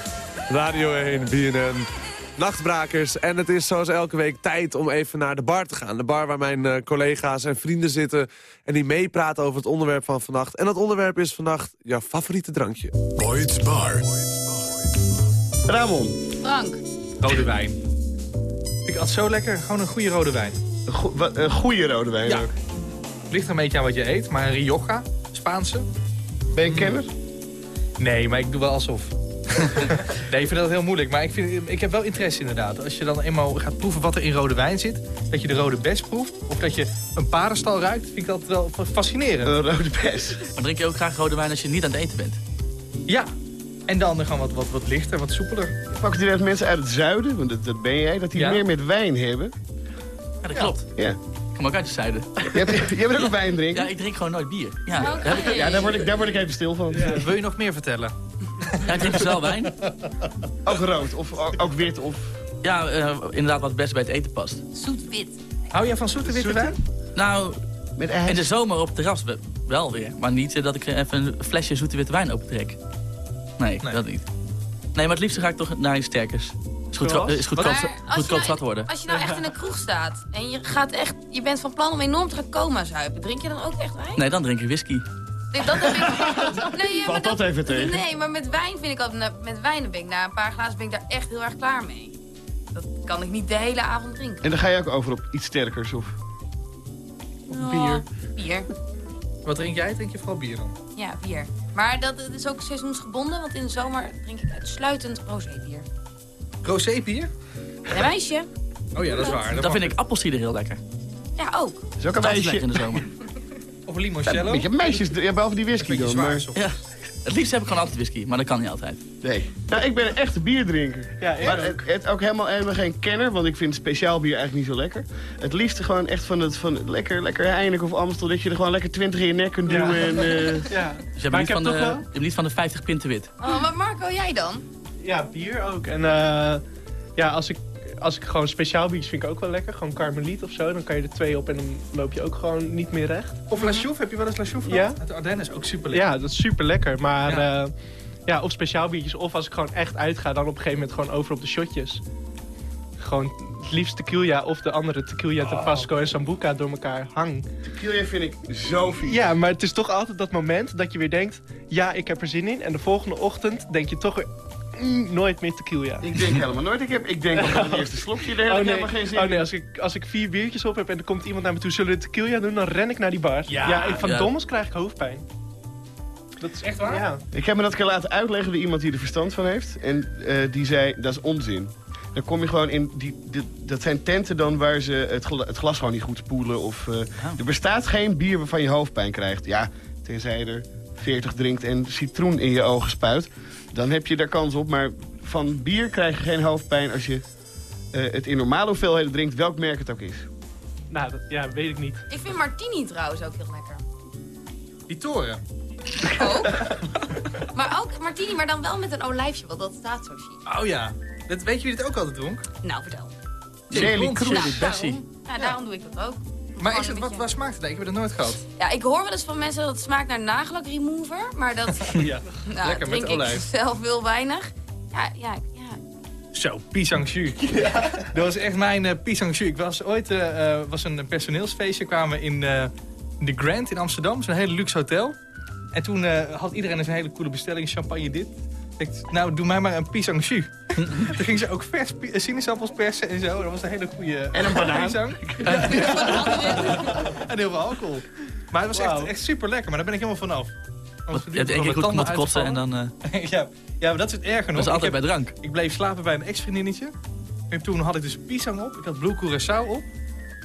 Radio 1, BNN. Nachtbrakers. En het is zoals elke week tijd om even naar de bar te gaan. De bar waar mijn eh, collega's en vrienden zitten... en die meepraten over het onderwerp van vannacht. En dat onderwerp is vannacht jouw favoriete drankje. Boyd's Bar. Ramon, Frank. rode wijn. Ik had zo lekker, gewoon een goede rode wijn. Een, go- wat- een goede rode wijn Ja. ook. Ligt een beetje aan wat je eet, maar een Rioja, Spaanse. Ben je een kenner? Nee, maar ik doe wel alsof. nee, ik vind dat heel moeilijk. Maar ik, vind, ik heb wel interesse inderdaad. Als je dan eenmaal gaat proeven wat er in rode wijn zit... dat je de rode bes proeft... of dat je een parenstal ruikt... vind ik dat wel fa- fascinerend. Een rode bes. Maar drink je ook graag rode wijn als je niet aan het eten bent? Ja. En dan gewoon wat, wat, wat lichter, wat soepeler. Pak je net mensen uit het zuiden, want dat, dat ben jij, dat die Ja. meer met wijn hebben. Ja, dat klopt. Ja. Ook uit de zuiden. Jij bent, ook een wijn drinken? Ja, ik drink gewoon nooit bier. Ja, daar ik, Ja, daar word ik, daar word ik even stil van. Wil je nog meer vertellen? ja, ik drink dus wel wijn. Ook rood, of ook, wit, of... Ja, eh, inderdaad wat het best bij het eten past. Zoet-wit. Hou jij van zoete witte wijn? Nou, Met in de zomer op het terras we- wel weer. Maar niet eh, dat ik even een flesje zoete witte wijn opentrek. Nee, Nee. dat niet. Nee, maar het liefste ga ik toch naar iets sterkers. Is goed, Zoals? is goed, je, nou, zat worden. als je nou echt in een kroeg staat en je, gaat echt, je bent van plan om enorm te gaan coma zuipen, drink je dan ook echt wijn? Nee, dan drink ik whisky. Nee, dat heb ik... Nee, Valt dat even tegen? Nee, maar met wijn vind ik altijd... Met wijn ben ik na een paar glazen ben ik daar echt heel erg klaar mee. Dat kan ik niet de hele avond drinken. En dan ga je ook over op iets sterkers, of... bier. Bier. Wat drink jij? Drink je vooral bier dan? Ja, bier. Maar dat is ook seizoensgebonden, want in de zomer drink ik uitsluitend rosébier. Rosébier? En een meisje? Oh ja, dat is waar. Dan vind ik appelsieder heel lekker. Ja, ook. is ook een Dat is lekker in meisje. de zomer. Of een Ja, limoncello? een beetje meisjes, ja, behalve die whisky dan. zwaar. Maar. Ja. Het liefst heb ik gewoon altijd whisky, maar dat kan niet altijd. nee. Nou, ik ben een echte bierdrinker. Ja, ik maar ook. het, het ook helemaal, helemaal geen kenner, want ik vind speciaal bier eigenlijk niet zo lekker. Het liefste gewoon echt van het van lekker, lekker Heineken of Amstel, dat je er gewoon lekker 20 in je nek kunt duwen. En, eh, Ja. Dus je niet, heb wel- hebt niet van de 50 pinten wit. Oh, maar Marco, jij dan? Ja, bier ook. En eh, ja, als ik, als ik gewoon speciaal biertjes vind ik ook wel lekker. Gewoon karmeliet of zo. Dan kan je er twee op en dan loop je ook gewoon niet meer recht. Of La Chouffe, heb je wel eens La Chouffe Ja. gehad? Uit de Ardennen is ook super lekker. Ja, dat is super lekker. Maar Ja. ja. ja, of speciaal biertjes. Of als ik gewoon echt uitga, dan op een gegeven moment gewoon over op de shotjes. Gewoon het liefst tequila of de andere tequila, Tabasco en Sambuca door elkaar hang. Tequila vind ik zo vies. Ja, maar het is toch altijd dat moment dat je weer denkt... ja, ik heb er zin in. En de volgende ochtend denk je toch weer... "Mm, nooit meer tequila. Ik denk helemaal nooit. Ik, heb, ik denk op het eerste slokje, daar heb Oh nee, helemaal geen zin oh, in. nee als, ik, als ik vier biertjes op heb en er komt iemand naar me toe... zullen we tequila doen, dan ren ik naar die bar. Ja, ik, van ja. dommels krijg ik hoofdpijn. Dat is echt waar? Ja. Ik heb me dat keer laten uitleggen door iemand die er verstand van heeft. En eh, die zei, dat is onzin. Dan kom je gewoon in, die, dit- dat zijn tenten dan waar ze het, gla- het glas gewoon niet goed spoelen. Of, eh, Er bestaat geen bier waarvan je hoofdpijn krijgt. Ja, tenzij er 40 drinkt en citroen in je ogen spuit. Dan heb je daar kans op. Maar van bier krijg je geen hoofdpijn als je eh, het in normale hoeveelheden drinkt. Welk merk het ook is. Nou, dat, ja, weet ik niet. Ik vind martini trouwens ook heel lekker. Die toren. Maar ook martini, maar dan wel met een olijfje, want dat staat zo chic. Oh ja. Dat, weet je wie dit ook altijd dronk? Nou, vertel. Jelly. Kroes. Nou, daarom, ja, daarom doe ik dat ook. Maar is het, wat, waar smaakt het? Ik heb het nooit gehad. Ja, ik hoor wel eens van mensen dat het smaakt naar nagellak remover, maar dat Ja. nou, Lekker met drink ik olijf. zelf heel weinig. Ja, ja, ja. Zo, pisang jus. Dat was echt mijn uh, pisang jus. Ik was ooit eh, eh, was een personeelsfeestje. kwamen in eh, de Grand in Amsterdam. Zo'n hele luxe hotel. En toen eh, had iedereen een hele coole bestelling. Champagne dit. Ik nou, doe mij maar een pisang jus. toen ging ze ook vers sinaasappels persen en zo. Dat was een hele goede En een banaan. pisang. en heel veel alcohol. Maar het was echt, echt super lekker. Maar daar ben ik helemaal vanaf. Anders Je hebt één keer goed moeten kotsen en dan... eh, ja, ja, maar dat is het erger nog. dat is altijd Ik bij drank. ik bleef slapen bij een ex-vriendinnetje. En toen had ik dus pisang op. Ik had blue curacao op.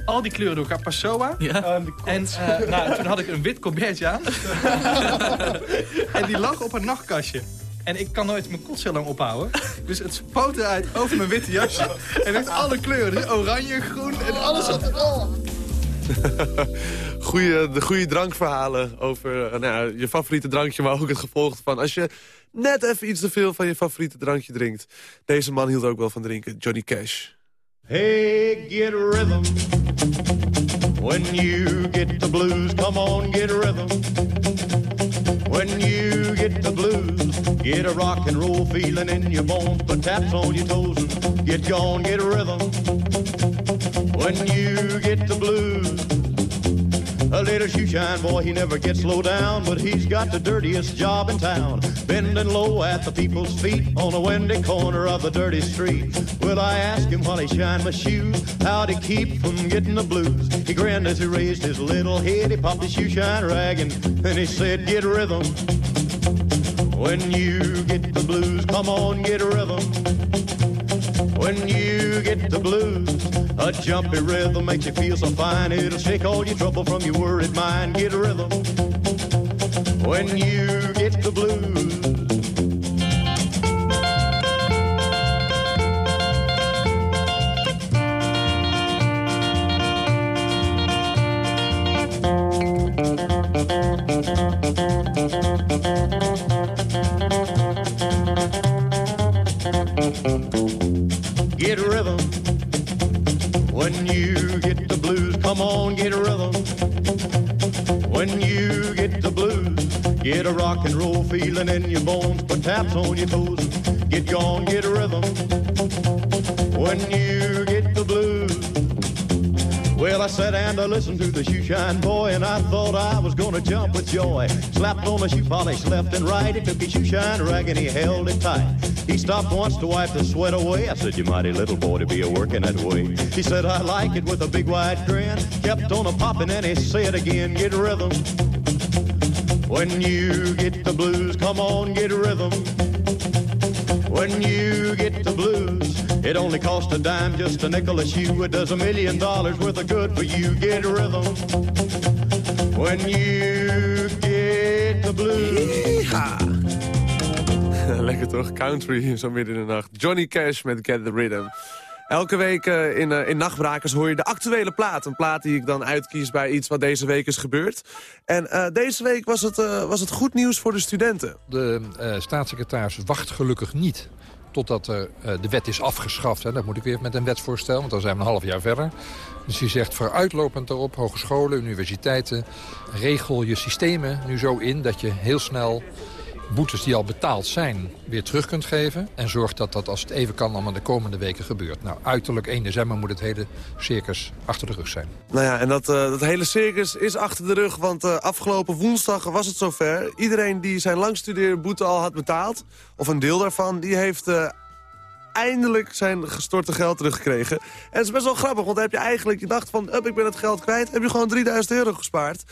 Al die kleuren door elkaar. Passoa. Ja. En eh, nou, toen had ik een wit colbertje aan. en die lag op een nachtkastje. En ik kan nooit mijn kot zo lang ophouden. Dus het spoot eruit over mijn witte jasje. En heeft alle kleuren. Dus oranje, groen en alles zat er al. Goeie, de goede drankverhalen over eh, nou ja, je favoriete drankje... maar ook het gevolg van als je net even iets te veel van je favoriete drankje drinkt. Deze man hield ook wel van drinken, Johnny Cash. Hey, get rhythm. When you get the blues, come on, get rhythm. When you get the blues, get a rock and roll feeling in your bones, put taps on your toes and get gone, get a rhythm. When you get the blues, a little shoe shine boy, he never gets low down, but he's got the dirtiest job in town. Bending low at the people's feet on a windy corner of the dirty street. Well, I asked him while he shined my shoes, how'd he keep from getting the blues? He grinned as he raised his little head, he popped his shoe shine rag and, and he said, get rhythm. When you get the blues, come on, get a rhythm. When you get the blues, a jumpy rhythm makes you feel so fine. It'll shake all your trouble from your worried mind. Get a rhythm. When you get the blues. Get a rock and roll feeling in your bones, put taps on your toes, get gone, get a rhythm. When you get the blues. Well, I sat and I listened to the shoe shine boy, and I thought I was gonna jump with joy. Slapped on the shoe polish left and right. He took his shoe shine rag and he held it tight. He stopped once to wipe the sweat away. I said, You mighty little boy to be a working that way. He said, I like it with a big wide grin. Kept on a popping and he said again, Get rhythm. When you get the blues, come on, get rhythm. When you get the blues, it only costs a dime, just a nickel a shoe. It does a million dollars worth of good for you. Get rhythm. When you get the blues. Lekker toch? Country, zo midden in de nacht. Johnny Cash met Get the Rhythm. Elke week eh, in, eh, in Nachtbrakers hoor je de actuele plaat. Een plaat die ik dan uitkies bij iets wat deze week is gebeurd. En eh, deze week was het, was het goed nieuws voor de studenten. De staatssecretaris wacht gelukkig niet totdat er, de wet is afgeschaft. Hè. Dat moet ik weer met een wetsvoorstel, want dan zijn we een half jaar verder. Dus hij zegt vooruitlopend daarop, hogescholen, universiteiten... regel je systemen nu zo in dat je heel snel boetes die al betaald zijn weer terug kunt geven. En zorg dat dat als het even kan allemaal de komende weken gebeurt. Nou, uiterlijk 1 december moet het hele circus achter de rug zijn. Nou ja, en dat, eh, dat hele circus is achter de rug, want eh, afgelopen woensdag was het zover. Iedereen die zijn langstudeerboete al had betaald, of een deel daarvan, die heeft eh, eindelijk zijn gestorte geld teruggekregen. En het is best wel grappig, want dan heb je eigenlijk, je dacht van, up, ik ben het geld kwijt, heb je gewoon 3000 euro gespaard.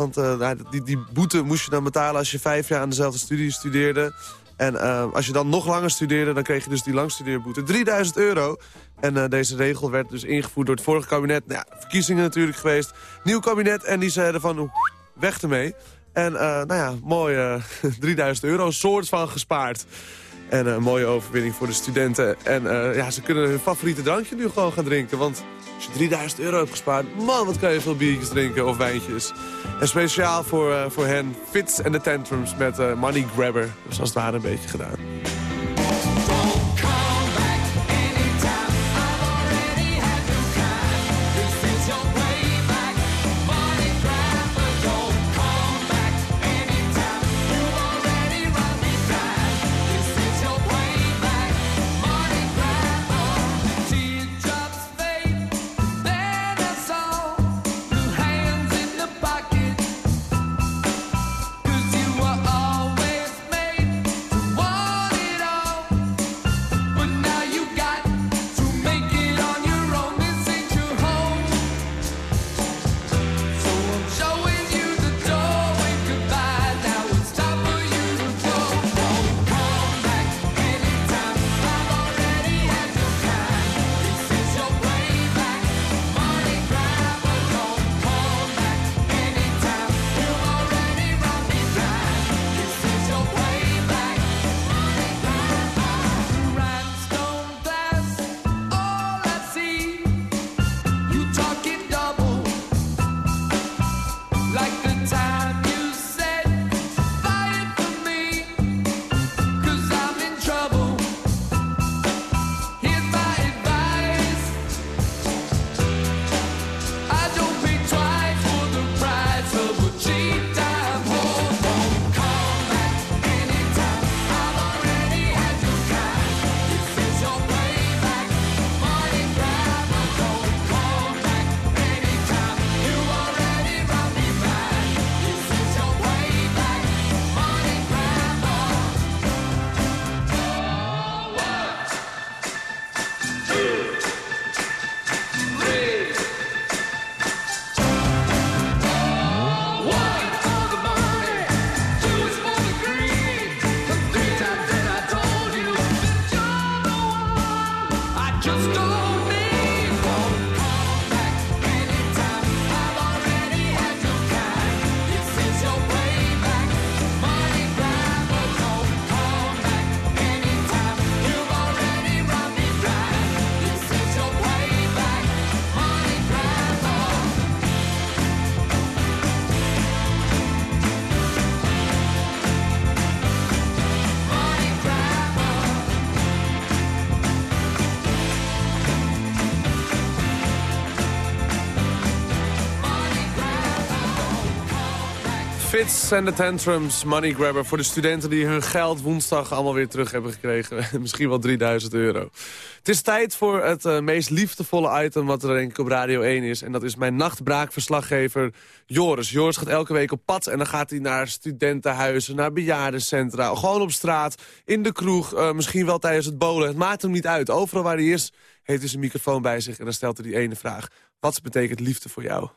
Want eh, nou, die, die boete moest je dan betalen als je vijf jaar aan dezelfde studie studeerde. En eh, als je dan nog langer studeerde, dan kreeg je dus die langstudeerboete. 3000 euro. En eh, deze regel werd dus ingevoerd door het vorige kabinet. Nou ja, verkiezingen natuurlijk geweest. Nieuw kabinet en die zeiden van, "Oeh, weg ermee. En nou ja, mooi eh, 3000 euro, soort van gespaard. En een mooie overwinning voor de studenten. En ja, ze kunnen hun favoriete drankje nu gewoon gaan drinken. Want als je 3000 euro hebt gespaard, man, wat kan je veel biertjes drinken of wijntjes. En speciaal voor, eh, voor hen, Fits and the Tantrums met eh, Money Grabber. Dus als het ware een beetje gedaan. Fits en de Tantrums, Money Grabber voor de studenten die hun geld woensdag allemaal weer terug hebben gekregen. Misschien wel 3000 euro. Het is tijd voor het eh, meest liefdevolle item wat er denk ik op Radio 1 is. En dat is mijn nachtbraakverslaggever Joris. Joris gaat elke week op pad en dan gaat hij naar studentenhuizen, naar bejaardencentra. Gewoon op straat, in de kroeg, eh, misschien wel tijdens het bolen. Het maakt hem niet uit. Overal waar hij is, heeft hij zijn microfoon bij zich en dan stelt hij die ene vraag. Wat betekent liefde voor jou?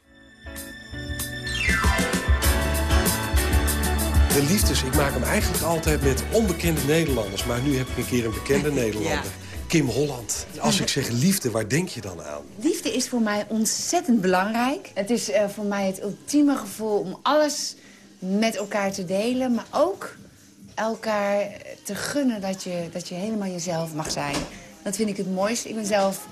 De liefdes, ik maak hem eigenlijk altijd met onbekende Nederlanders. Maar nu heb ik een keer een bekende Nederlander. Kim Holland. Als ik zeg liefde, waar denk je dan aan? Liefde is voor mij ontzettend belangrijk. Het is eh, voor mij het ultieme gevoel om alles met elkaar te delen... maar ook elkaar te gunnen dat je, dat je helemaal jezelf mag zijn. Dat vind ik het mooiste. Ik ben zelf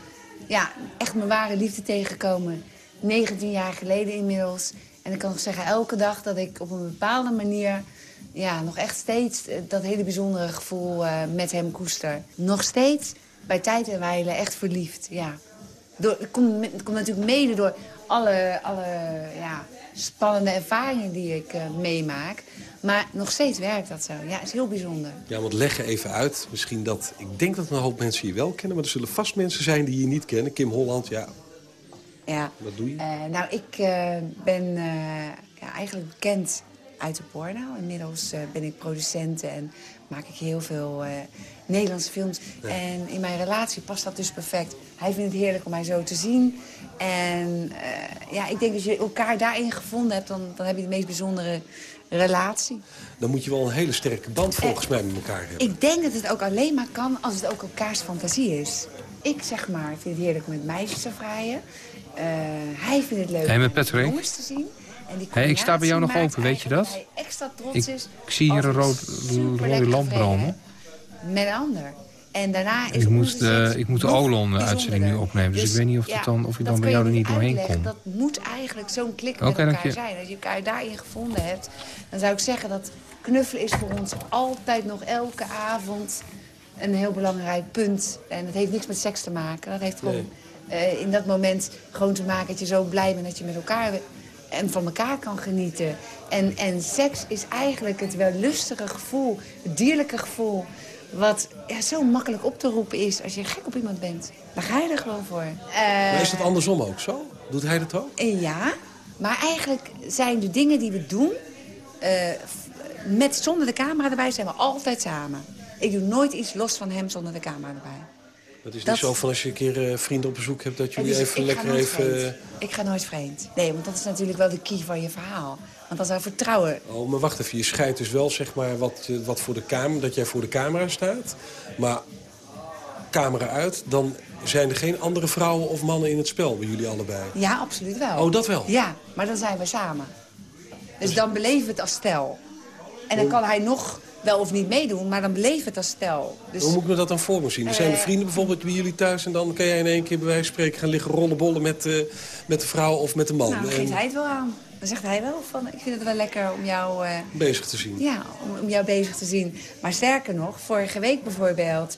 ja, echt mijn ware liefde tegengekomen. 19 jaar geleden inmiddels. En ik kan nog zeggen elke dag dat ik op een bepaalde manier... Ja, nog echt steeds eh, dat hele bijzondere gevoel eh, met hem koester. Nog steeds bij tijd en wijle echt verliefd, ja. Door, het, komt, natuurlijk mede door alle, alle ja, spannende ervaringen die ik eh, meemaak. Maar nog steeds werkt dat zo. Ja, is heel bijzonder. Ja, want leg even uit. Misschien dat, ik denk dat een hoop mensen je wel kennen... maar er zullen vast mensen zijn die je niet kennen. Kim Holland, ja, Ja. wat doe je? Eh, nou, ik eh, ben eh, ja, eigenlijk bekend uit de porno. Inmiddels ben ik producent en maak ik heel veel Nederlandse films. En in mijn relatie past dat dus perfect. Hij vindt het heerlijk om mij zo te zien. En ja, ik denk dat je elkaar daarin gevonden hebt... dan, dan heb je de meest bijzondere relatie. Dan moet je wel een hele sterke band volgens mij met elkaar hebben. Ik denk dat het ook alleen maar kan als het ook elkaars fantasie is. Ik zeg maar, vind het heerlijk om met meisjes te vrijen. Eh, hij vindt het leuk Hey, met om Patrick? jongens te zien. En die Hey, ik sta bij jou nog open, weet je dat? eigenlijk hij extra trots Ik, is ik zie hier een rood, rode lamp branden. Met een ander. En daarna is Ik moet, onze de, seks ik moet de Olon-uitzending nu opnemen. Dus, ik weet niet of, het ja, dan, of je dan bij jou er niet doorheen komt. Dat moet eigenlijk zo'n klik met elkaar je. zijn. Als je elkaar daarin gevonden hebt, dan zou ik zeggen dat knuffelen is voor ons altijd nog elke avond een heel belangrijk punt. En het heeft niks met seks te maken. Dat heeft gewoon eh, in dat moment gewoon te maken dat je zo blij bent dat je met elkaar en van elkaar kan genieten. En, en seks is eigenlijk het wellustige gevoel, het dierlijke gevoel... wat ja, zo makkelijk op te roepen is als je gek op iemand bent. Dan ga je er gewoon voor. Maar is Eh, dat andersom ook zo? Doet hij dat ook? eh, Ja, maar eigenlijk zijn de dingen die we doen... eh, met zonder de camera erbij zijn we altijd samen. Ik doe nooit iets los van hem zonder de camera erbij. Het is Dat- niet zo van als je een keer eh, vrienden op bezoek hebt... dat jullie dus even lekker even... vreemd. Ik ga nooit vreemd. Nee, want dat is natuurlijk wel de key van je verhaal. Want dan zou vertrouwen... Oh, maar wacht even. Je scheidt dus wel zeg maar wat, eh, wat voor de camera, dat jij voor de camera staat. Maar camera uit, dan zijn er geen andere vrouwen of mannen in het spel bij jullie allebei. Ja, absoluut wel. Oh, dat wel? Ja, maar dan zijn we samen. Dus dan beleven we het als stel. En dan kan hij nog wel of niet meedoen, maar dan beleven we het als stel. Dus Hoe moet ik me dat dan voor me zien? Er zijn Eh. vrienden bijvoorbeeld bij jullie thuis... en dan kan jij in één keer bij wijze van spreken gaan liggen rollenbollen met, eh, met de vrouw of met de man. nou, En geeft hij het wel aan. Dan zegt hij wel van, ik vind het wel lekker om jou... eh, bezig te zien. Ja, om, om jou bezig te zien. Maar sterker nog, vorige week bijvoorbeeld...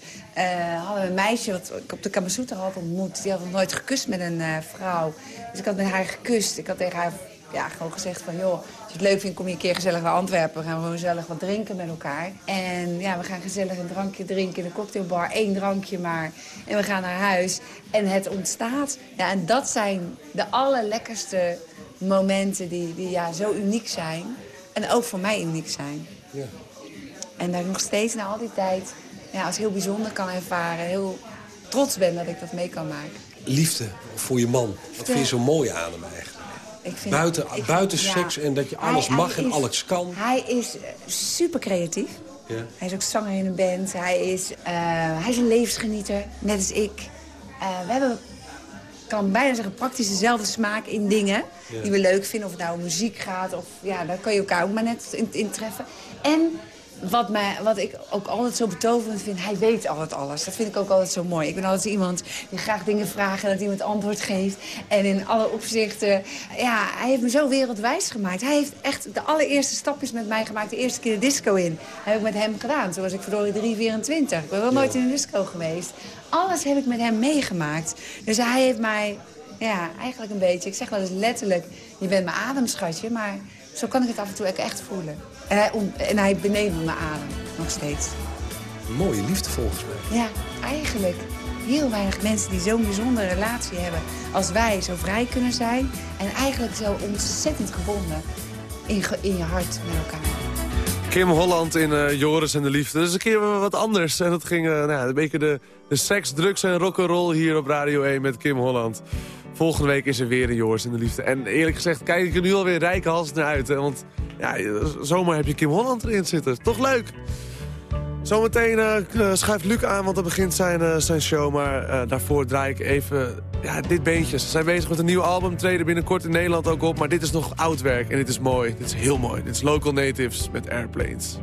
hadden we een meisje wat ik op de Kamasutra had ontmoet. Die had nog nooit gekust met een vrouw. Dus ik had met haar gekust. Ik had tegen haar ja, gewoon gezegd van... joh, als je het leuk vindt, kom je een keer gezellig naar Antwerpen. We gaan gewoon gezellig wat drinken met elkaar. En ja, we gaan gezellig een drankje drinken in de cocktailbar. Eén drankje maar. En we gaan naar huis. En het ontstaat. Ja, en dat zijn de allerlekkerste momenten die, die ja, zo uniek zijn. En ook voor mij uniek zijn. Ja. En dat ik nog steeds na al die tijd ja, als heel bijzonder kan ervaren. Heel trots ben dat ik dat mee kan maken. Liefde voor je man. Wat vind je zo mooi aan hem eigenlijk? Ik vind, Buiten, ik vind- buiten ja. seks en dat je alles hij mag en is- alles kan. Hij is eh, super creatief. Ja. Hij is ook zanger in een band. Hij is, eh, hij is een levensgenieter, net als ik. Eh, we hebben, ik kan bijna zeggen, praktisch dezelfde smaak in dingen Ja. die we leuk vinden. Of het nou om muziek gaat, of ja, daar kan je elkaar ook maar net in, in treffen. En wat, mij, wat ik ook altijd zo betoverend vind, hij weet altijd alles. Dat vind ik ook altijd zo mooi. Ik ben altijd iemand die graag dingen vraagt en dat iemand antwoord geeft. En in alle opzichten, ja, hij heeft me zo wereldwijs gemaakt. Hij heeft echt de allereerste stapjes met mij gemaakt, de eerste keer de disco in. heb ik met hem gedaan. Toen was ik verdorie 324. Ik ben wel nooit in een disco geweest. Alles heb ik met hem meegemaakt. Dus hij heeft mij, ja, eigenlijk een beetje, ik zeg wel eens letterlijk, je bent mijn ademschatje, maar Zo kan ik het af en toe ook echt voelen. En hij, en hij beneden mijn adem, nog steeds. Een mooie liefde volgens mij. Ja, eigenlijk heel weinig mensen die zo'n bijzondere relatie hebben als wij, zo vrij kunnen zijn. En eigenlijk zo ontzettend gebonden in, in je hart met elkaar. Kim Holland in eh, Joris en de Liefde. Dat is een keer wat anders. En dat ging eh, nou een beetje de, de seks, drugs en rock'n'roll hier op Radio 1 met Kim Holland. Volgende week is er weer een Joris en de Liefde. En eerlijk gezegd kijk ik er nu alweer rijke naar uit. Want ja, zomaar heb je Kim Holland erin zitten. Toch leuk? Zometeen k- schuift Luc aan, want dan begint zijn, eh, zijn show. Maar daarvoor draai ik even ja, dit beentje. Ze zijn bezig met een nieuw album, treden binnenkort in Nederland ook op. Maar dit is nog oud werk en dit is mooi. Dit is heel mooi. Dit is Local Natives met Airplanes.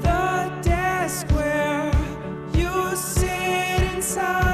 The you sit inside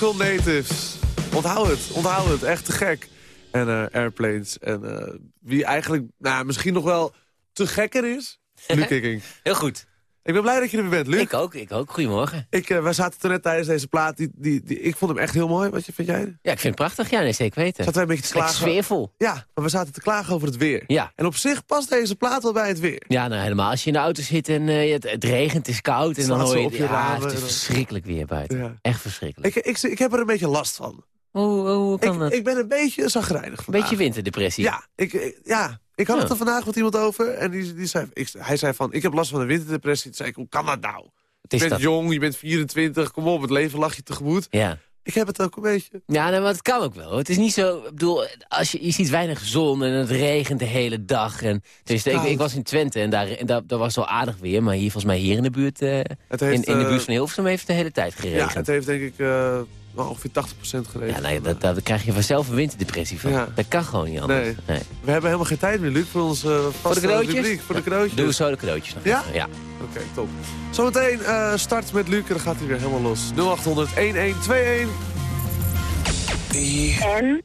Local Natives. Onthoud het, onthoud het. Echt te gek. En eh, Airplanes. En eh, wie eigenlijk nou, misschien nog wel te gekker is. Kikking. Heel goed. Ik ben blij dat je er weer bent, Luc. Ik ook, ik ook. Goedemorgen. Ik, eh, wij zaten toen net tijdens deze plaat. Die, die, die, ik vond hem echt heel mooi. Wat vind jij? Ja, ik vind het prachtig. Ja, nee, zeker weten. Zaten wij een beetje te klagen? sfeervol. Ja, maar we zaten te klagen over het weer. Ja. En op zich past deze plaat wel bij het weer. Ja, nou helemaal. Als je in de auto zit en eh, het, het regent, het is koud... en dan hoor je... op je ja, ramen het is verschrikkelijk weer buiten. Ja. Echt verschrikkelijk. Ik, ik, ik heb er een beetje last van. Hoe, hoe kan ik, dat? ik ben een beetje zagrijnig Een vandaag. beetje winterdepressie. Ja, ik, ik- ja, ik had Ja. het er vandaag met iemand over. En die, die zei, ik, hij zei van, ik heb last van een winterdepressie. Toen zei ik, hoe kan dat nou? is je bent dat? jong, je bent 24, kom op, het leven lag je tegemoet. Ja. Ik heb het ook een beetje. Ja, nee, maar het kan ook wel. Het is niet zo... Ik bedoel, als je, je ziet weinig zon en het regent de hele dag. En, tenminste, ik, ik was in Twente en daar, en daar, daar was wel aardig weer. Maar hier, volgens mij hier in de buurt... eh, Het heeft, in, in de eh, buurt van Hilversum heeft het de hele tijd geregend. Ja, het heeft denk ik eh, wel ongeveer 80% gereden. Ja, nou dat, daar krijg je vanzelf een winterdepressie van. Ja. Dat kan gewoon niet anders. Nee. We hebben helemaal geen tijd meer, Luc, voor ons eh vaste cadeautjes? rubriek. Voor de cadeautjes. Doen we zo de cadeautjes nog Ja? even, Ja. Oké, top. Zometeen eh start met Luc en dan gaat hij weer helemaal los. 0800 1121. En?